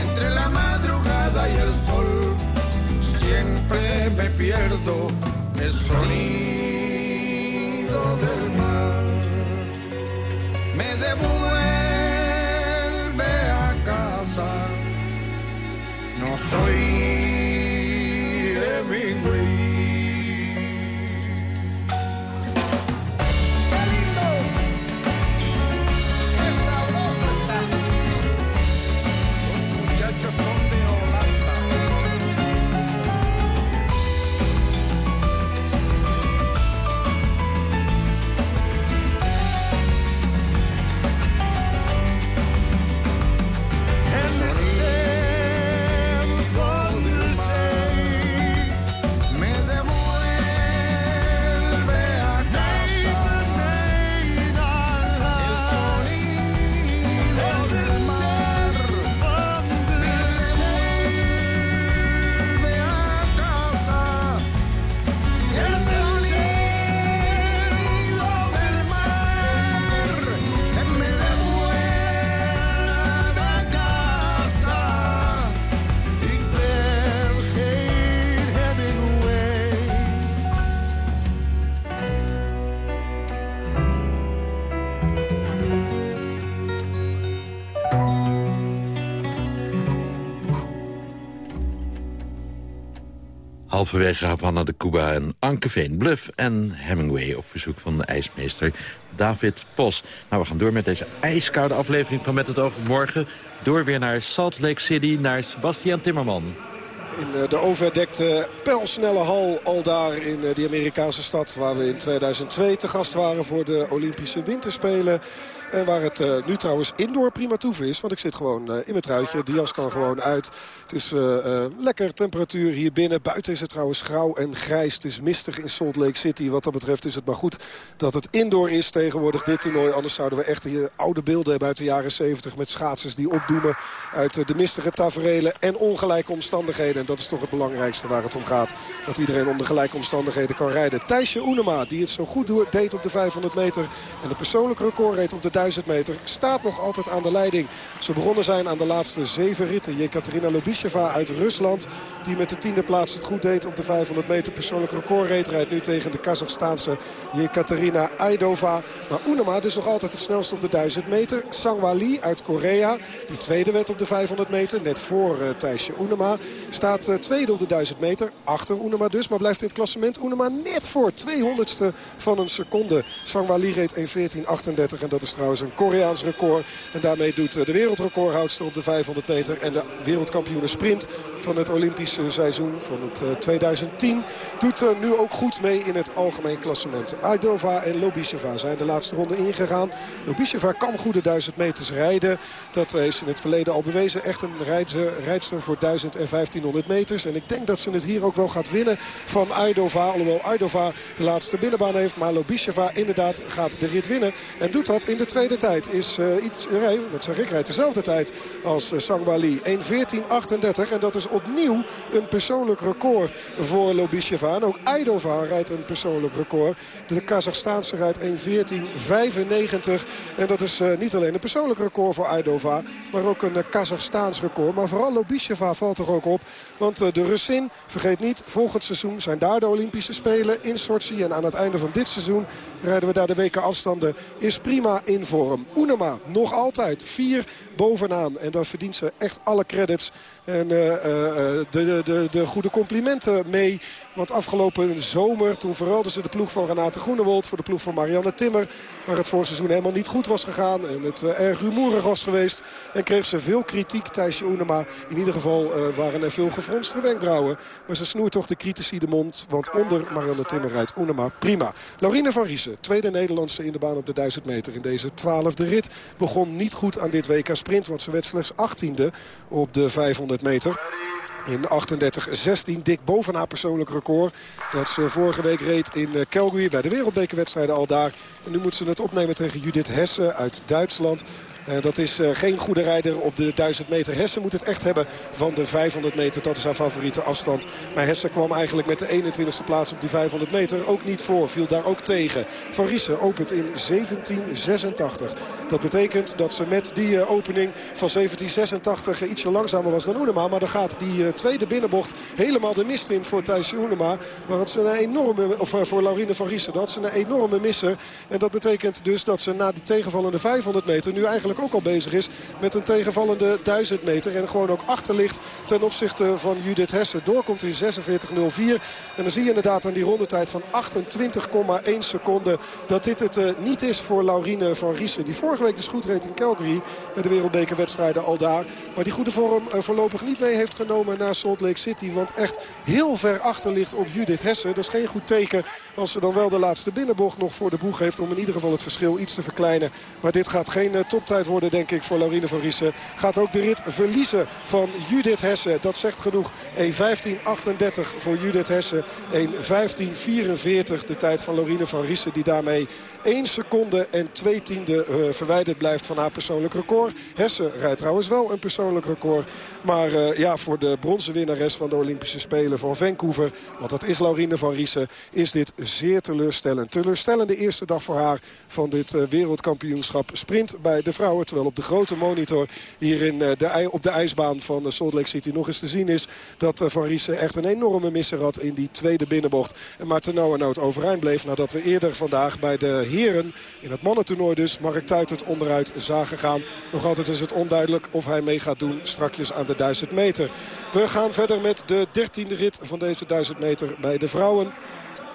entre la madrugada y el sol. Siempre me pierdo el sonido del mar. Halverwege Havana de Cuba en Ankeveen, Bluff en Hemingway... op verzoek van de ijsmeester David Pos. Nou, we gaan door met deze ijskoude aflevering van Met het oog morgen. Door weer naar Salt Lake City, naar Sebastian Timmerman. In eh, de overdekte pijlsnelle hal al daar in eh, die Amerikaanse stad... waar we in 2002 te gast waren voor de Olympische Winterspelen. En waar het eh, nu trouwens indoor prima toeven is. Want ik zit gewoon eh, in mijn truitje. De jas kan gewoon uit. Het is eh, lekker temperatuur hier binnen. Buiten is het trouwens grauw en grijs. Het is mistig in Salt Lake City. Wat dat betreft is het maar goed dat het indoor is tegenwoordig dit toernooi. Anders zouden we echt hier oude beelden hebben uit de jaren 70... met schaatsers die opdoemen uit de mistige taferelen en ongelijke omstandigheden. En dat is toch het belangrijkste waar het om gaat. Dat iedereen onder gelijke omstandigheden kan rijden. Thijsje Oenema, die het zo goed deed op de 500 meter. En de persoonlijke record reed op de 1000 meter. Staat nog altijd aan de leiding. Ze begonnen zijn aan de laatste zeven ritten. Jekaterina Lobisheva uit Rusland. Die met de tiende plaats het goed deed op de 500 meter. Persoonlijk record. Rijdt nu tegen de Kazachstaanse Jekaterina Aidova. Maar Oenema dus nog altijd het snelste op de 1000 meter. Sangwali uit Korea. Die tweede werd op de 500 meter. Net voor uh, Thijsje Oenema. Staat uh, tweede op de 1000 meter. Achter Oenema dus. Maar blijft in het klassement Oenema net voor. 200ste van een seconde. Sangwali reed 1.14.38. En dat is trouwens een Koreaans record. En daarmee doet uh, de wereldrecordhoudster op de 500 meter. En de wereldkampioene sprint van het Olympische seizoen van het 2010. Doet nu ook goed mee in het algemeen klassement. Aidova en Lobisheva zijn de laatste ronde ingegaan. Lobisheva kan goede 1000 meters rijden. Dat is in het verleden al bewezen. Echt een rijdster voor 1000 en 1500 meters. En ik denk dat ze het hier ook wel gaat winnen van Aidova. Alhoewel Aidova de laatste binnenbaan heeft. Maar Lobisheva inderdaad gaat de rit winnen. En doet dat in de tweede tijd. Is uh, iets, nee, wat zeg ik, rijdt dezelfde tijd als uh, Sangwali. 1.14.38. En dat is opnieuw een persoonlijk record voor Lobisheva. En ook Aidova rijdt een persoonlijk record. De Kazachstaanse rijdt 1.14.95. En dat is uh, niet alleen een persoonlijk record voor Aidova. Maar ook een Kazachstaans record. Maar vooral Lobisheva valt er ook op. Want de Russin, vergeet niet, volgend seizoen zijn daar de Olympische Spelen in Sochi. En aan het einde van dit seizoen rijden we daar de weken afstanden. Is prima in vorm. Oenema, nog altijd vier bovenaan. En daar verdient ze echt alle credits. En uh, uh, de, de, de goede complimenten mee. Want afgelopen zomer, toen verruilden ze de ploeg van Renate Groenewold... voor de ploeg van Marianne Timmer. Waar het vorig seizoen helemaal niet goed was gegaan. En het uh, erg rumoerig was geweest. En kreeg ze veel kritiek, Thijsje Oenema. In ieder geval waren er veel gefronste wenkbrauwen. Maar ze snoert toch de critici de mond. Want onder Marianne Timmer rijdt Oenema prima. Laurine van Riesen, tweede Nederlandse in de baan op de 1000 meter. In deze twaalfde rit begon niet goed aan dit WK Sprint. Want ze werd slechts 18e op de 500 meter. In 38-16, dik boven haar persoonlijk record. Dat ze vorige week reed in Calgary bij de wereldbekerwedstrijden al daar. En nu moet ze het opnemen tegen Judith Hesse uit Duitsland. Uh, dat is uh, geen goede rijder op de 1000 meter. Hessen moet het echt hebben van de 500 meter. Dat is haar favoriete afstand. Maar Hessen kwam eigenlijk met de 21ste plaats op die 500 meter ook niet voor. Viel daar ook tegen. Van Riesen opent in 1786. Dat betekent dat ze met die uh, opening van 1786 ietsje langzamer was dan Oenema. Maar dan gaat die tweede binnenbocht helemaal de mist in voor Thijsje Oenema. Maar ze een enorme, of voor Laurine van Riesen. Dat ze een enorme misser. En dat betekent dus dat ze na die tegenvallende 500 meter nu eigenlijk ook al bezig is met een tegenvallende 1000 meter. En gewoon ook achter ligt ten opzichte van Judith Hessen. Doorkomt in 46.04. En dan zie je inderdaad aan die rondetijd van 28,1 seconden... dat dit het uh, niet is voor Laurine van Riesen. Die vorige week dus goed reed in Calgary bij de wereldbekerwedstrijden al daar. Maar die goede vorm uh, voorlopig niet mee heeft genomen naar Salt Lake City. Want echt heel ver achter ligt op Judith Hessen. Dat is geen goed teken als ze dan wel de laatste binnenbocht nog voor de boeg heeft... om in ieder geval het verschil iets te verkleinen. Maar dit gaat geen uh, toptijd worden denk ik voor Laurine van Riesen. Gaat ook de rit verliezen van Judith Hessen. Dat zegt genoeg. 1.15.38 voor Judith Hessen. 1.15.44 de tijd van Laurine van Riesen. Die daarmee 1 seconde en 2 tiende uh, verwijderd blijft van haar persoonlijk record. Hessen rijdt trouwens wel een persoonlijk record. Maar uh, ja, voor de bronzen winnares van de Olympische Spelen van Vancouver... want dat is Laurine van Riesen, is dit zeer teleurstellend. Teleurstellende eerste dag voor haar van dit uh, wereldkampioenschap sprint bij de Terwijl op de grote monitor hier in de, op de ijsbaan van Salt Lake City nog eens te zien is... dat Van Riesen echt een enorme misser had in die tweede binnenbocht. En maar ternauwernood overeind bleef nadat we eerder vandaag bij de heren... in het mannentoernooi dus Mark Tuitert onderuit zagen gaan. Nog altijd is het onduidelijk of hij mee gaat doen strakjes aan de 1000 meter. We gaan verder met de dertiende rit van deze 1000 meter bij de vrouwen.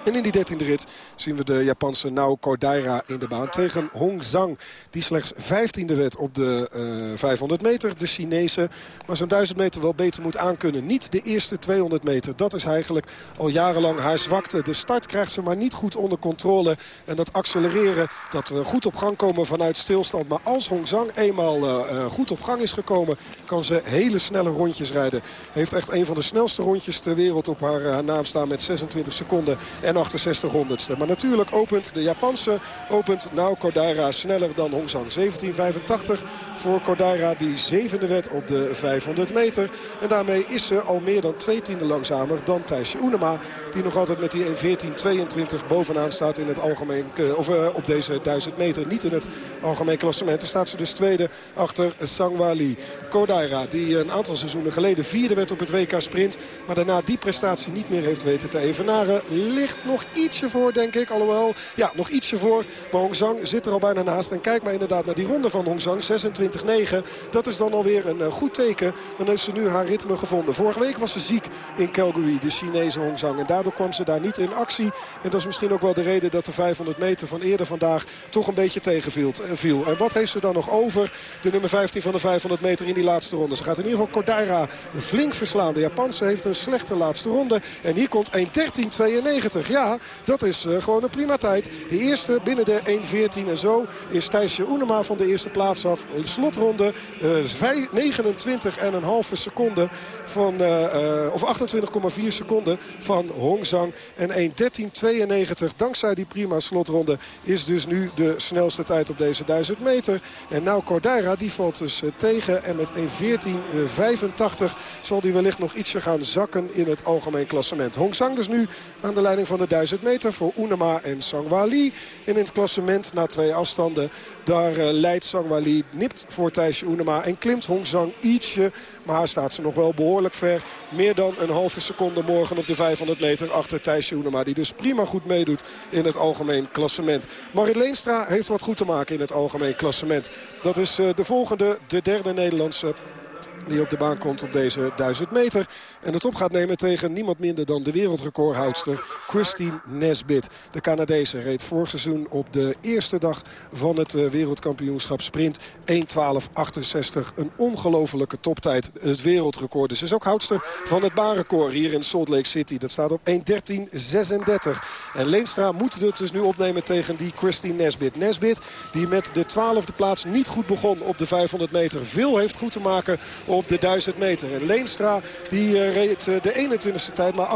En in die dertiende rit zien we de Japanse Nao Kodaira in de baan tegen Hong Zhang. Die slechts vijftiende werd op de uh, 500 meter. De Chinese. Maar zo'n 1000 meter wel beter moet aankunnen. Niet de eerste 200 meter. Dat is eigenlijk al jarenlang haar zwakte. De start krijgt ze maar niet goed onder controle. En dat accelereren, dat uh, goed op gang komen vanuit stilstand. Maar als Hong Zhang eenmaal uh, goed op gang is gekomen... kan ze hele snelle rondjes rijden. Heeft echt een van de snelste rondjes ter wereld op haar naam staan met 26 seconden. En 68 honderdste. Maar natuurlijk opent de Japanse, opent nou Kodaira sneller dan Hongzang. 17.85 voor Kodaira die zevende werd op de 500 meter. En daarmee is ze al meer dan twee tienden langzamer dan Thijsje Oenema. Die nog altijd met die 1.14.22 bovenaan staat in het algemeen, eh, of uh, op deze 1000 meter. Niet in het algemeen klassement. Dan staat ze dus tweede achter Sangwa Lee. Kodaira die een aantal seizoenen geleden vierde werd op het WK Sprint. Maar daarna die prestatie niet meer heeft weten te evenaren. Ligt nog ietsje voor denk ik. Alhoewel, ja nog ietsje voor. Maar Hongzang zit er al bijna naast. En kijk maar inderdaad naar die ronde van Hongzang. 26-9. Dat is dan alweer een uh, goed teken. Dan heeft ze nu haar ritme gevonden. Vorige week was ze ziek in Calgary, de Chinese Hongzang. En daardoor kwam ze daar niet in actie. En dat is misschien ook wel de reden dat de 500 meter van eerder vandaag toch een beetje tegenviel. viel. En wat heeft ze dan nog over? De nummer 15 van de 500 meter in die laatste ronde. Ze gaat in ieder geval Kodaira flink verslaan. De Japanse heeft een slechte laatste ronde. En hier komt 1.13.92. Ja, dat is uh, gewoon een prima tijd. De eerste binnen de 1.14. En zo is Thijsje Oenema van de eerste plaats af. Een slotronde uh, 29,5 seconden van, of 28,4 seconden van Hongzang. En 1.13.92 dankzij die prima slotronde is dus nu de snelste tijd op deze 1000 meter. En nou Cordaira die valt dus tegen. En met 1.14.85 zal die wellicht nog ietsje gaan zakken in het algemeen klassement. Hongzang dus nu aan de leiding van de 1000 meter voor Oenema en Sangwa Lee. En in het klassement na twee afstanden daar uh, leidt Sangwa Lee, nipt voor Thijsje Oenema en klimt Hongzang ietsje. Maar staat ze nog wel behoorlijk ver. Meer dan een halve seconde morgen op de 500 meter achter Thijsje Oenema. Die dus prima goed meedoet in het algemeen klassement. Marit Leenstra heeft wat goed te maken in het algemeen klassement. Dat is uh, de volgende, de derde Nederlandse die op de baan komt op deze 1000 meter. En het op gaat nemen tegen niemand minder dan de wereldrecordhoudster Christine Nesbit. De Canadese reed vorig seizoen op de eerste dag van het wereldkampioenschap sprint 1.12.68. Een ongelofelijke toptijd. Het wereldrecord. Dus is ook houdster van het baanrecord hier in Salt Lake City. Dat staat op 1.13.36. En Leenstra moet het dus nu opnemen tegen die Christine Nesbit. Nesbit die met de twaalfde plaats niet goed begon op de 500 meter. Veel heeft goed te maken op de 1000 meter. En Leenstra die uh, reed uh, de 21ste tijd, maar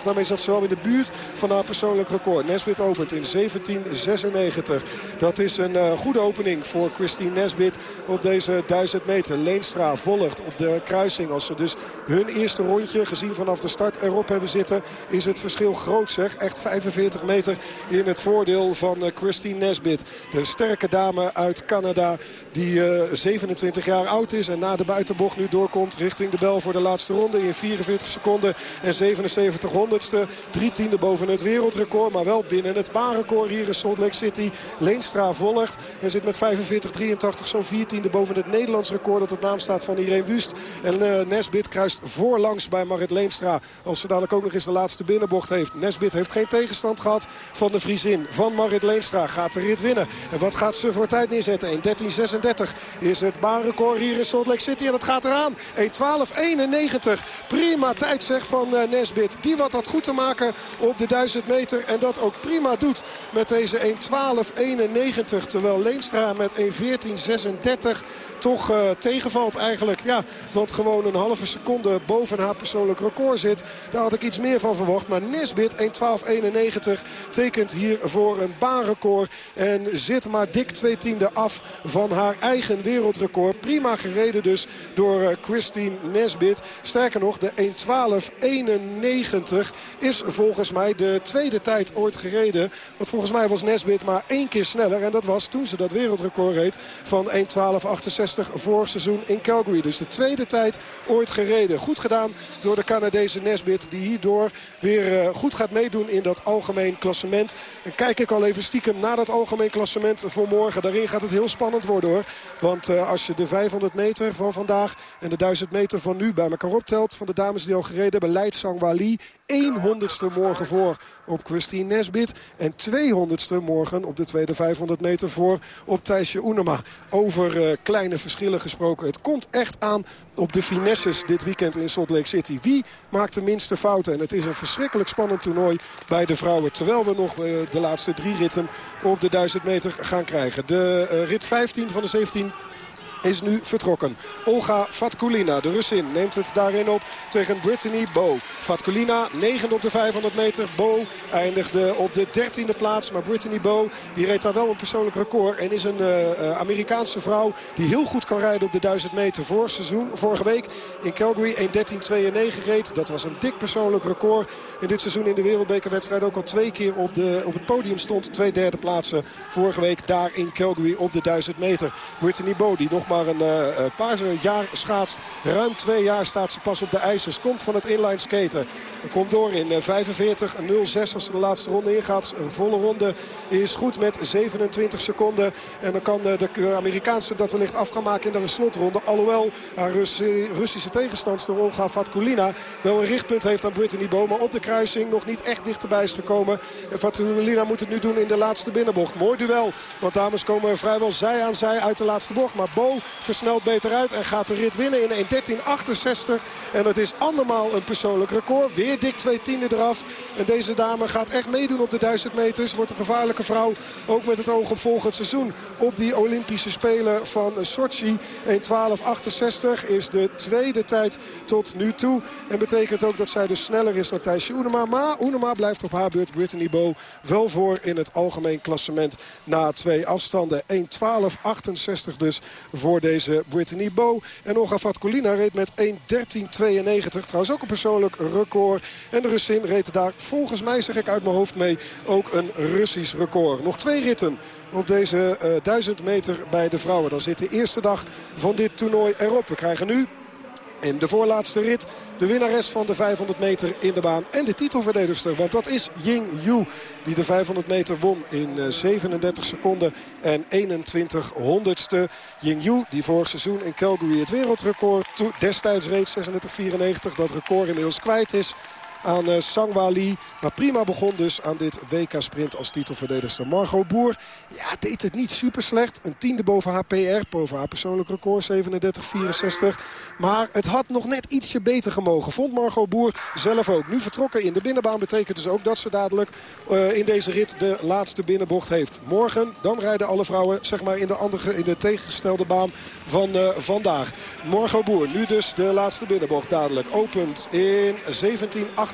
38-24. Daarmee zat ze wel in de buurt van haar persoonlijk record. Nesbit opent in 17.96. Dat is een uh, goede opening voor Christine Nesbit op deze 1000 meter. Leenstra volgt op de kruising. Als ze dus hun eerste rondje gezien vanaf de start erop hebben zitten... is het verschil groot zeg. Echt 45 meter in het voordeel van Christine Nesbit. De sterke dame uit Canada die 27 jaar oud is en na de buitenbocht nu doorkomt richting de bel voor de laatste ronde in 44 seconden en 77 honderdste. Drie tiende boven het wereldrecord, maar wel binnen het baanrecord hier in Salt Lake City. Leenstra volgt en zit met 45-83 zo'n viertiende boven het Nederlands record dat op naam staat van Irene Wust. En uh, Nesbit kruist voorlangs bij Marit Leenstra als ze dadelijk ook nog eens de laatste binnenbocht heeft. Nesbit heeft geen tegenstand gehad van de Friesin van Marit Leenstra. Gaat de rit winnen. En wat gaat ze voor tijd neerzetten? In 13.36 is het baanrecord hier in Salt Lake City. En dat gaat eraan. 1.12.91. Prima tijd zeg van uh, Nesbit. Die wat had goed te maken op de 1000 meter. En dat ook prima doet met deze 1.12.91. Terwijl Leenstra met 1.14.36 toch uh, tegenvalt eigenlijk. Ja, want gewoon een halve seconde boven haar persoonlijk record zit. Daar had ik iets meer van verwacht. Maar Nesbit 1.12.91 tekent hier voor een baanrecord. En zit maar dik twee tiende af van haar eigen wereldrecord. Prima gereden dus door uh, Christine Nesbit. Sterker nog, de 1.12.91 is volgens mij de tweede tijd ooit gereden. Want volgens mij was Nesbit maar één keer sneller. En dat was toen ze dat wereldrecord reed van 1.12.68 vorig seizoen in Calgary. Dus de tweede tijd ooit gereden. Goed gedaan door de Canadese Nesbit. Die hierdoor weer uh, goed gaat meedoen in dat algemeen klassement. En kijk ik al even stiekem naar dat algemeen klassement voor morgen. Daarin gaat het heel spannend worden hoor. Want uh, als je de 500 meter van vandaag en de 1000 meter van nu bij elkaar optelt. Van de dames die al gereden hebben. Leidt Sangwali 100ste morgen voor op Christine Nesbit. En 200ste morgen op de tweede 500 meter voor op Thijsje Oenema. Over uh, kleine verschillen gesproken. Het komt echt aan op de finesses dit weekend in Salt Lake City. Wie maakt de minste fouten? En het is een verschrikkelijk spannend toernooi bij de vrouwen. Terwijl we nog uh, de laatste drie ritten op de 1000 meter gaan krijgen. De uh, rit 15 van de 17 is nu vertrokken. Olga Fatkulina, de Russin, neemt het daarin op tegen Brittany Bow. Fatkulina, negende op de 500 meter. Bow eindigde op de dertiende plaats. Maar Brittany Bow die reed daar wel een persoonlijk record. En is een uh, Amerikaanse vrouw die heel goed kan rijden op de 1000 meter. Vorig seizoen, vorige week in Calgary 1.13.92 reed. Dat was een dik persoonlijk record. In dit seizoen in de wereldbekerwedstrijd ook al twee keer op, de, op het podium stond. Twee derde plaatsen vorige week daar in Calgary op de 1000 meter. Brittany Bow die nog maar een uh, paar jaar schaatst. Ruim twee jaar staat ze pas op de ijzers. Komt van het inline skaten. Komt door in 45-06 als ze de laatste ronde ingaat. Een volle ronde is goed met 27 seconden. En dan kan de Amerikaanse dat wellicht af gaan maken in de slotronde. Alhoewel haar Russische tegenstandster Olga Fatkulina wel een richtpunt heeft aan Brittany Bow. Maar op de kruising nog niet echt dichterbij is gekomen. En Fatkulina moet het nu doen in de laatste binnenbocht. Mooi duel. Want dames komen vrijwel zij aan zij uit de laatste bocht. Maar Bo versnelt beter uit en gaat de rit winnen in 1.13.68. En het is andermaal een persoonlijk record. Weer dik twee tienden eraf. En deze dame gaat echt meedoen op de 1000 meters. Wordt een gevaarlijke vrouw. Ook met het oog op volgend seizoen. Op die Olympische Spelen van Sochi. 1.12.68 is de tweede tijd tot nu toe. En betekent ook dat zij dus sneller is dan Thijsje Oenema. Maar Oenema blijft op haar beurt Brittany Bow wel voor in het algemeen klassement. Na twee afstanden. 1.12.68 dus voor deze Brittany Bow. En Olga Fatkulina reed met 1.13.92. Trouwens ook een persoonlijk record. En de Russin reed daar volgens mij, zeg ik uit mijn hoofd mee, ook een Russisch record. Nog twee ritten op deze uh, 1000 meter bij de vrouwen. Dan zit de eerste dag van dit toernooi erop. We krijgen nu in de voorlaatste rit de winnares van de 500 meter in de baan. En de titelverdedigster, want dat is Ying Yu. Die de 500 meter won in 37 seconden en 21 honderdste. Ying Yu, die vorig seizoen in Calgary het wereldrecord destijds reed 36-94. Dat record inmiddels kwijt is aan Sangwa Lee. Maar prima begon dus aan dit WK-sprint als titelverdedigster. Margot Boer ja, deed het niet super slecht. Een tiende boven haar PR, boven haar persoonlijk record, 37-64. Maar het had nog net ietsje beter gemogen, vond Margot Boer zelf ook. Nu vertrokken in de binnenbaan betekent dus ook dat ze dadelijk uh, in deze rit de laatste binnenbocht heeft. Morgen, dan rijden alle vrouwen zeg maar in de, andere, in de tegengestelde baan van uh, vandaag. Margot Boer, nu dus de laatste binnenbocht dadelijk. Opent in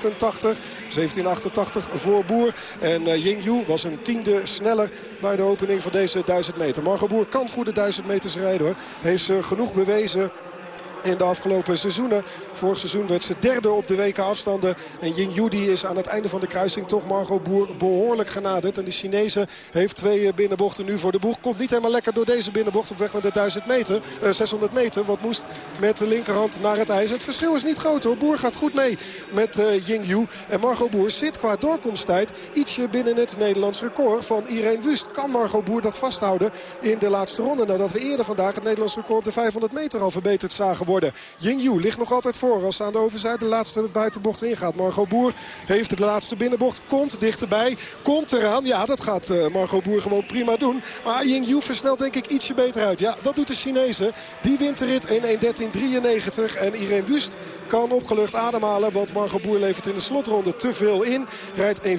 1788. 1788 voor Boer. En uh, Ying Yu was een tiende sneller bij de opening van deze 1000 meter. Margot Boer kan goede 1000 meters rijden hoor. Heeft ze genoeg bewezen in de afgelopen seizoenen. Vorig seizoen werd ze derde op de weken afstanden. En Ying Yu die is aan het einde van de kruising toch Margot Boer behoorlijk genaderd. En de Chinese heeft twee binnenbochten nu voor de boeg. Komt niet helemaal lekker door deze binnenbocht op weg naar de 1000 meter. Uh, 600 meter. Wat moest met de linkerhand naar het ijs. Het verschil is niet groot hoor. Boer gaat goed mee met uh, Ying. En Margot Boer zit qua doorkomsttijd ietsje binnen het Nederlands record van Irene Wust. Kan Margot Boer dat vasthouden in de laatste ronde? Nadat we eerder vandaag het Nederlands record op de 500 meter al verbeterd zagen worden. Ying Yu ligt nog altijd voor als ze aan de overzijde de laatste buitenbocht ingaat. Margot Boer heeft de laatste binnenbocht. Komt dichterbij. Komt eraan. Ja, dat gaat uh, Margot Boer gewoon prima doen. Maar Ying Yu versnelt denk ik ietsje beter uit. Ja, dat doet de Chinese. Die wint de rit in 1.13.93. En Irene Wust kan opgelucht ademhalen. Want Margot Boer levert in de slotronde te veel in. Rijdt 1.14.24.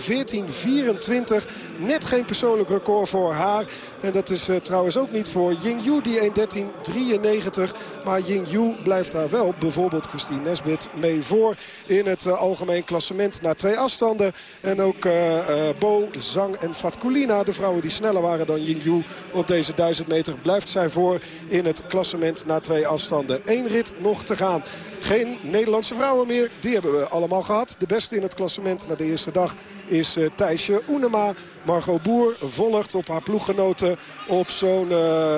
Net geen persoonlijk record voor haar. En dat is uh, trouwens ook niet voor Ying Yu die 1.13.93. Maar Ying Yu blijft daar wel, bijvoorbeeld Christine Nesbit, mee voor in het uh, algemeen klassement na twee afstanden. En ook uh, uh, Bo, Zhang en Fatkulina, de vrouwen die sneller waren dan Ying Yu op deze 1000 meter, blijft zij voor in het klassement na twee afstanden. Eén rit nog te gaan. Geen Nederlandse vrouwen meer, die hebben we allemaal gehad. De beste in het klassement na de eerste dag is Thijsje Oenema. Margot Boer volgt op haar ploeggenoten op zo'n,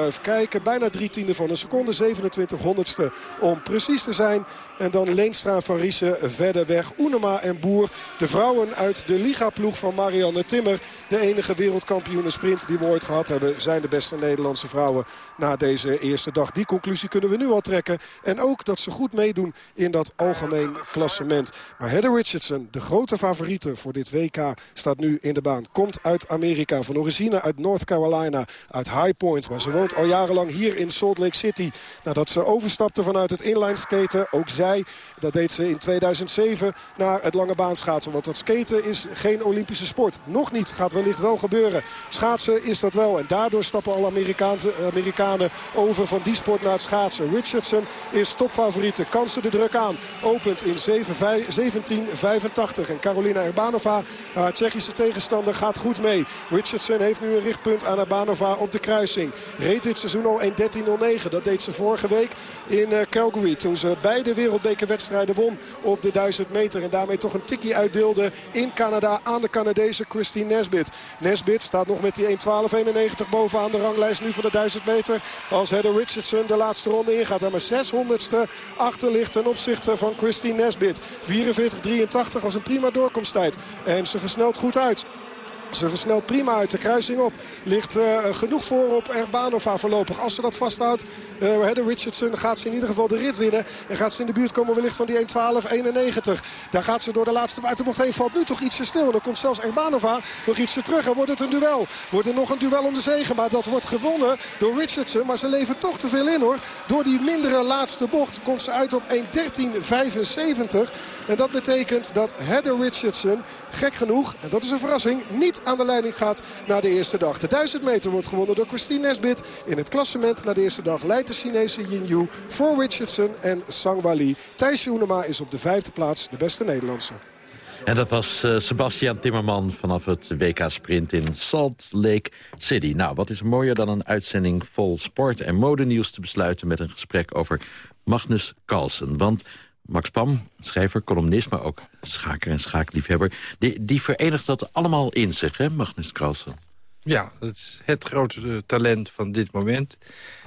even kijken, bijna drie tiende van een seconde. 27 honderdste om precies te zijn. En dan Leenstra van Riesen verder weg. Oenema en Boer. De vrouwen uit de Liga-ploeg van Marianne Timmer. De enige wereldkampioenen sprint die we ooit gehad hebben... zijn de beste Nederlandse vrouwen na deze eerste dag. Die conclusie kunnen we nu al trekken. En ook dat ze goed meedoen in dat algemeen klassement. Maar Heather Richardson, de grote favoriete voor dit WK... Staat nu in de baan. Komt uit Amerika, van origine uit North Carolina, uit High Point. Maar ze woont al jarenlang hier in Salt Lake City. Nadat ze overstapte vanuit het inline skaten, ook zij, dat deed ze in 2007, naar het lange baanschaatsen. Want dat skaten is geen Olympische sport. Nog niet, gaat wellicht wel gebeuren. Schaatsen is dat wel. En daardoor stappen al Amerikaanse, Amerikanen over van die sport naar het schaatsen. Richardson is topfavoriet. De kansen de druk aan. Opent in 17.85. En Carolina Erbanova, haar Tsjechische tegenstander, gaat goed mee. Richardson heeft nu een richtpunt aan Erbanova op de kruising. Reed dit seizoen al 1.13.09. Dat deed ze vorige week in eh, Calgary. Toen ze beide wereldbekerwedstrijden won op de 1000 meter. En daarmee toch een tikkie uitdeelde in Canada aan de Canadese Christine Nesbit. Nesbit staat nog met die 1.12.91 bovenaan de ranglijst nu van de 1000 meter. Als Heather Richardson de laatste ronde ingaat. En maar 600ste achter ligt ten opzichte van Christine Nesbit. 44.83 als een prima doorkomsttijd. En ze versnelt goed uit. Ze versnelt prima uit de kruising op. Ligt uh, genoeg voor op Erbanova voorlopig. Als ze dat vasthoudt, uh, Richardson gaat ze in ieder geval de rit winnen. En gaat ze in de buurt komen wellicht van die 1.12.91. Daar gaat ze door de laatste buitenbocht heen. Valt nu toch ietsje stil. Dan komt zelfs Erbanova nog ietsje terug. En wordt het een duel. Wordt er nog een duel om de zegen. Maar dat wordt gewonnen door Richardson. Maar ze levert toch te veel in hoor. Door die mindere laatste bocht komt ze uit op 1.13.75. En dat betekent dat Heather Richardson, gek genoeg, en dat is een verrassing, niet aan de leiding gaat na de eerste dag. De 1000 meter wordt gewonnen door Christine Nesbit. In het klassement na de eerste dag leidt de Chinese Yin Yu voor Richardson en Sangwa Lee. Thijs Joenema is op de vijfde plaats de beste Nederlandse. En dat was uh, Sebastian Timmerman vanaf het WK Sprint in Salt Lake City. Nou, wat is er mooier dan een uitzending vol sport en modenieuws te besluiten... met een gesprek over Magnus Carlsen. Want Max Pam, schrijver, columnist, maar ook schaker en schaakliefhebber... die, die verenigt dat allemaal in zich, hè, Magnus Carlsen? Ja, dat is het grote talent van dit moment.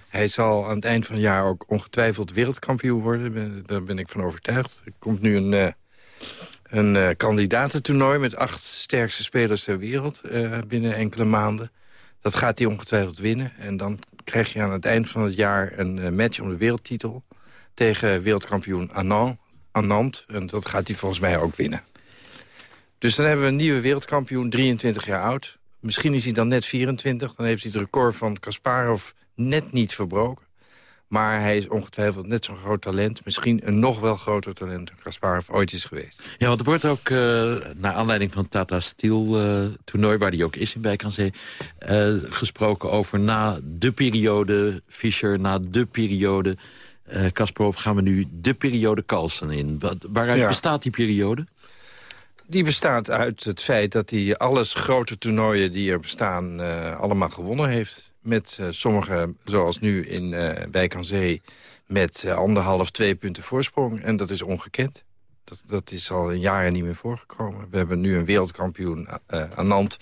Hij zal aan het eind van het jaar ook ongetwijfeld wereldkampioen worden. Daar ben ik van overtuigd. Er komt nu een, uh, een uh, kandidatentournooi met acht sterkste spelers ter wereld binnen enkele maanden. Dat gaat hij ongetwijfeld winnen. En dan krijg je aan het eind van het jaar een match om de wereldtitel tegen wereldkampioen Anand. En dat gaat hij volgens mij ook winnen. Dus dan hebben we een nieuwe wereldkampioen, 23 jaar oud. Misschien is hij dan net 24. Dan heeft hij het record van Kasparov net niet verbroken. Maar hij is ongetwijfeld net zo'n groot talent. Misschien een nog wel groter talent dan Kasparov ooit is geweest. Ja, want er wordt ook, uh, naar aanleiding van Tata Steel uh, toernooi... waar hij ook is in Zee... Uh, gesproken over na de periode Fischer, na de periode... Uh, Kasparov gaan we nu de periode Carlsen in. Wat, waaruit ja. bestaat die periode? Die bestaat uit het feit dat hij alles grote toernooien die er bestaan... Uh, allemaal gewonnen heeft. Met uh, sommige, zoals nu in Wijk aan Zee... met anderhalf, twee punten voorsprong. En dat is ongekend. Dat, dat is al jaren niet meer voorgekomen. We hebben nu een wereldkampioen, Anand...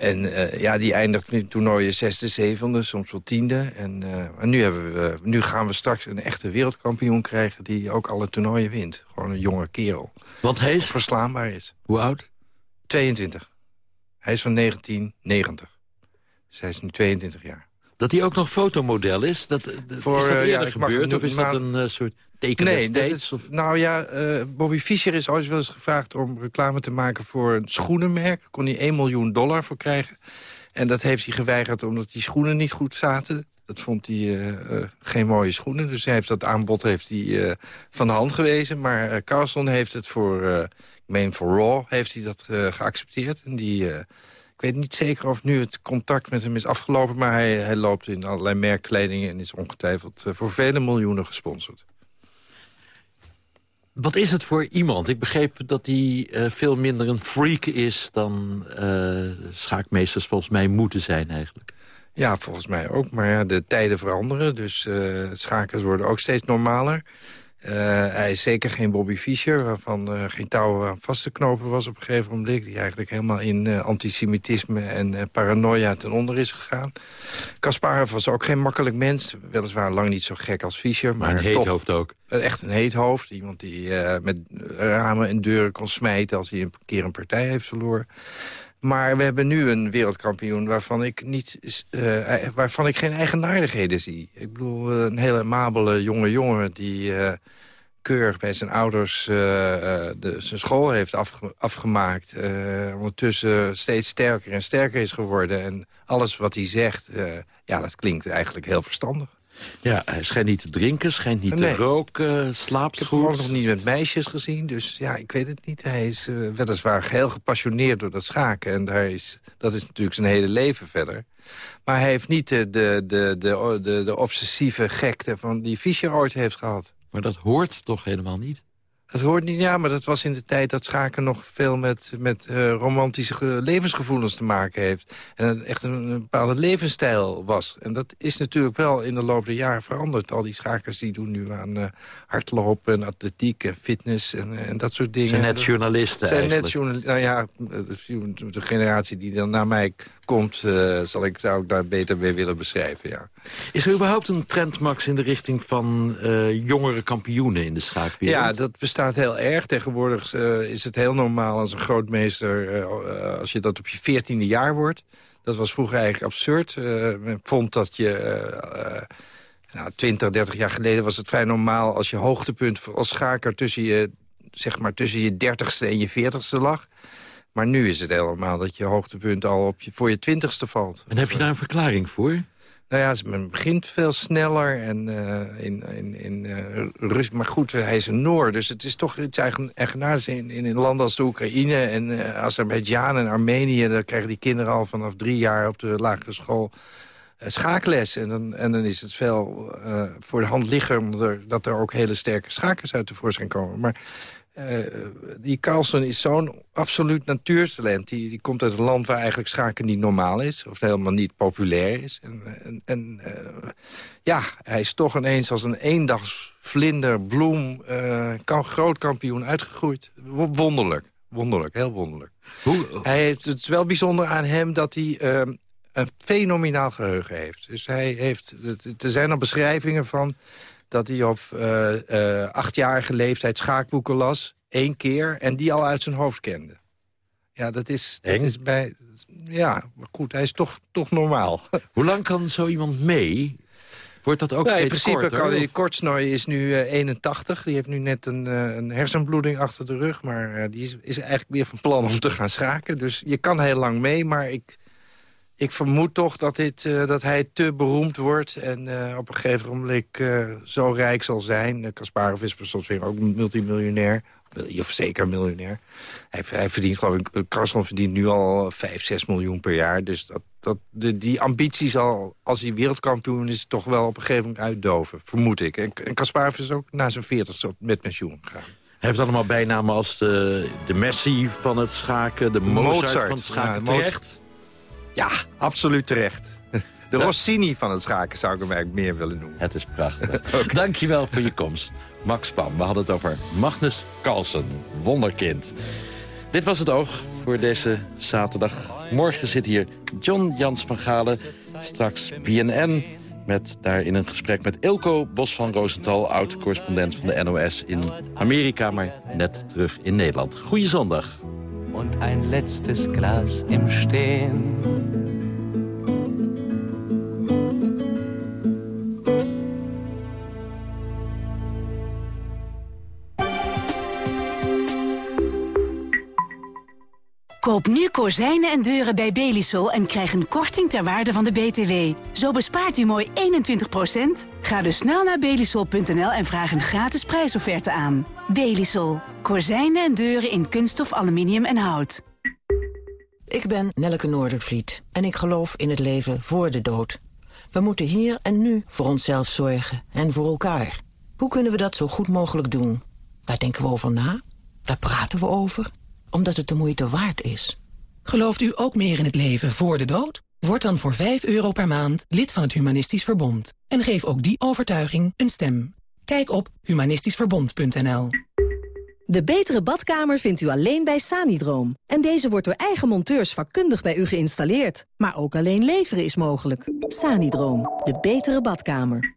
En uh, ja, die eindigt in toernooien zesde, zevende, soms wel tiende. En, uh, en nu, hebben we, nu gaan we straks een echte wereldkampioen krijgen... die ook alle toernooien wint. Gewoon een jonge kerel. Want hij is... Verslaanbaar is. Hoe oud? 22. Hij is van 1990. Dus hij is nu 22 jaar. Dat hij ook nog fotomodel is? Dat, Voor, is dat eerder ja, gebeurd of is dat een uh, soort teken nee? Nee, nou ja, uh, Bobby Fischer is ooit wel eens gevraagd om reclame te maken voor een schoenenmerk. Kon hij 1 miljoen dollar voor krijgen. En dat heeft hij geweigerd omdat die schoenen niet goed zaten. Dat vond hij uh, uh, geen mooie schoenen. Dus hij heeft dat aanbod heeft hij, van de hand gewezen. Maar Carlson heeft het voor, ik meen voor Raw, heeft hij dat geaccepteerd. En die, ik weet niet zeker of nu het contact met hem is afgelopen... maar hij, hij loopt in allerlei merkkledingen en is ongetwijfeld voor vele miljoenen gesponsord. Wat is het voor iemand? Ik begreep dat hij uh, veel minder een freak is... dan uh, schaakmeesters volgens mij moeten zijn eigenlijk. Ja, volgens mij ook. Maar ja, de tijden veranderen. Dus uh, schakers worden ook steeds normaler. Uh, hij is zeker geen Bobby Fischer, waarvan uh, geen touw aan vast te knopen was op een gegeven moment. Die eigenlijk helemaal in uh, antisemitisme en paranoia ten onder is gegaan. Kasparov was ook geen makkelijk mens. Weliswaar lang niet zo gek als Fischer. Maar, maar een heet hoofd ook. Echt een heet hoofd. Iemand die met ramen en deuren kon smijten als hij een keer een partij heeft verloren. Maar we hebben nu een wereldkampioen waarvan ik, niet, uh, waarvan ik geen eigenaardigheden zie. Ik bedoel, een hele amabele jonge jongen die, uh, keurig bij zijn ouders eh, eh, de, zijn school heeft afge- afgemaakt. eh, ondertussen steeds sterker en sterker is geworden. En alles wat hij zegt, eh, ja, dat klinkt eigenlijk heel verstandig. Ja, hij schijnt niet te drinken, schijnt niet Nee. te roken, slaapt Ik heb goed. nog niet met meisjes gezien, dus ja, ik weet het niet. Hij is eh, weliswaar heel gepassioneerd door dat schaken. En daar is, dat is natuurlijk zijn hele leven verder. Maar hij heeft niet de, de, de, de, de, de obsessieve gekte van die Fischer ooit heeft gehad. Maar dat hoort toch helemaal niet? Dat hoort niet, ja, maar dat was in de tijd dat schaken nog veel met, met eh, romantische ge- levensgevoelens te maken heeft. En echt een, een bepaalde levensstijl was. En dat is natuurlijk wel in de loop der jaren veranderd. Al die schakers die doen nu aan eh, hardlopen en atletiek en fitness en, eh, en dat soort dingen. Zijn net journalisten zijn eigenlijk. net journalisten. Nou ja, de, de generatie die dan na mij komt, eh, zal ik, zou ik daar beter mee willen beschrijven, ja. Is er überhaupt een trend, Max, in de richting van eh, jongere kampioenen in de schaakwereld? Ja, dat bestaat heel erg. Tegenwoordig eh, is het heel normaal als een grootmeester... eh, eh, als je dat op je veertiende jaar wordt. Dat was vroeger eigenlijk absurd. Eh, men vond dat je... nou, 20, 30 jaar geleden was het vrij normaal... als je hoogtepunt als schaker tussen je, zeg maar, tussen je dertigste en je veertigste lag. Maar nu is het heel normaal dat je hoogtepunt al op je, voor je twintigste valt. En heb je daar een verklaring voor? Nou ja, men begint veel sneller en eh, in, in, in eh, Rus. Maar goed, hij is een Noor, dus het is toch iets eigen, eigenaardigs in, in, in landen als de Oekraïne en uh, Azerbeidzjan en Armenië. Daar krijgen die kinderen al vanaf drie jaar op de lagere school schaakles. En dan, en dan is het veel uh, voor de hand ligger dat er ook hele sterke schakers uit tevoorschijn komen. Maar uh, die Carlsen is zo'n absoluut natuurtalent. Die, die komt uit een land waar eigenlijk schaken niet normaal is. Of helemaal niet populair is. En, en, en uh, ja, hij is toch ineens als een eendagsvlinder, bloem... Uh, kan, groot kampioen uitgegroeid. Wonderlijk. Wonderlijk, heel wonderlijk. Hoe? Hij heeft, het is wel bijzonder aan hem dat hij... Een fenomenaal geheugen heeft. Dus hij heeft... Er zijn al beschrijvingen van dat hij op uh, uh, achtjarige leeftijd schaakboeken las. één keer. En die al uit zijn hoofd kende. Ja, dat is, dat is bij... Ja, maar goed, hij is toch, toch normaal. (laughs) Hoe lang kan zo iemand mee? Wordt dat ook nou, steeds In principe korter, kan hij... Kortsnooi is nu uh, 81. Die heeft nu net een, een hersenbloeding achter de rug. Maar uh, die is, is eigenlijk weer van plan om te gaan schaken. Dus je kan heel lang mee, maar ik... Ik vermoed toch dat, dit, uh, dat hij te beroemd wordt en uh, op een gegeven moment uh, zo rijk zal zijn. Kasparov is per slotverrekening ook multimiljonair, of zeker miljonair. Hij, hij verdient geloof ik, verdient nu al 5, 6 miljoen per jaar. Dus dat, dat, de, die ambitie zal, als hij wereldkampioen is, toch wel op een gegeven moment uitdoven, vermoed ik. En, en Kasparov is ook na zijn 40 met pensioen gegaan. Hij heeft allemaal bijnamen als de, de Messi van het schaken, de Mozart, Mozart van het schaken. Ja, terecht? Ja, absoluut terecht. De Rossini van het schaken zou ik hem eigenlijk meer willen noemen. Het is prachtig. (laughs) okay. Dankjewel voor je komst. Max Pam, we hadden het over Magnus Carlsen, wonderkind. Dit was het oog voor deze zaterdag. Morgen zit hier John Jans van Galen. Straks BNN met daarin een gesprek met Ilko Bos van Rosenthal... oud-correspondent van de NOS in Amerika, maar net terug in Nederland. Goeie zondag. und ein letztes Glas im Stehen. Koop nu kozijnen en deuren bij Belisol en krijg een korting ter waarde van de BTW. Zo bespaart u mooi 21%. Ga dus snel naar belisol.nl en vraag een gratis prijsofferte aan. Belisol. Kozijnen en deuren in kunststof, aluminium en hout. Ik ben Nelleke Noordervliet en ik geloof in het leven voor de dood. We moeten hier en nu voor onszelf zorgen en voor elkaar. Hoe kunnen we dat zo goed mogelijk doen? Daar denken we over na, daar praten we over, omdat het de moeite waard is. Gelooft u ook meer in het leven voor de dood? Word dan voor 5 euro per maand lid van het Humanistisch Verbond. En geef ook die overtuiging een stem. Kijk op humanistischverbond.nl De betere badkamer vindt u alleen bij Sanidroom. En deze wordt door eigen monteurs vakkundig bij u geïnstalleerd. Maar ook alleen leveren is mogelijk. Sanidroom, de betere badkamer.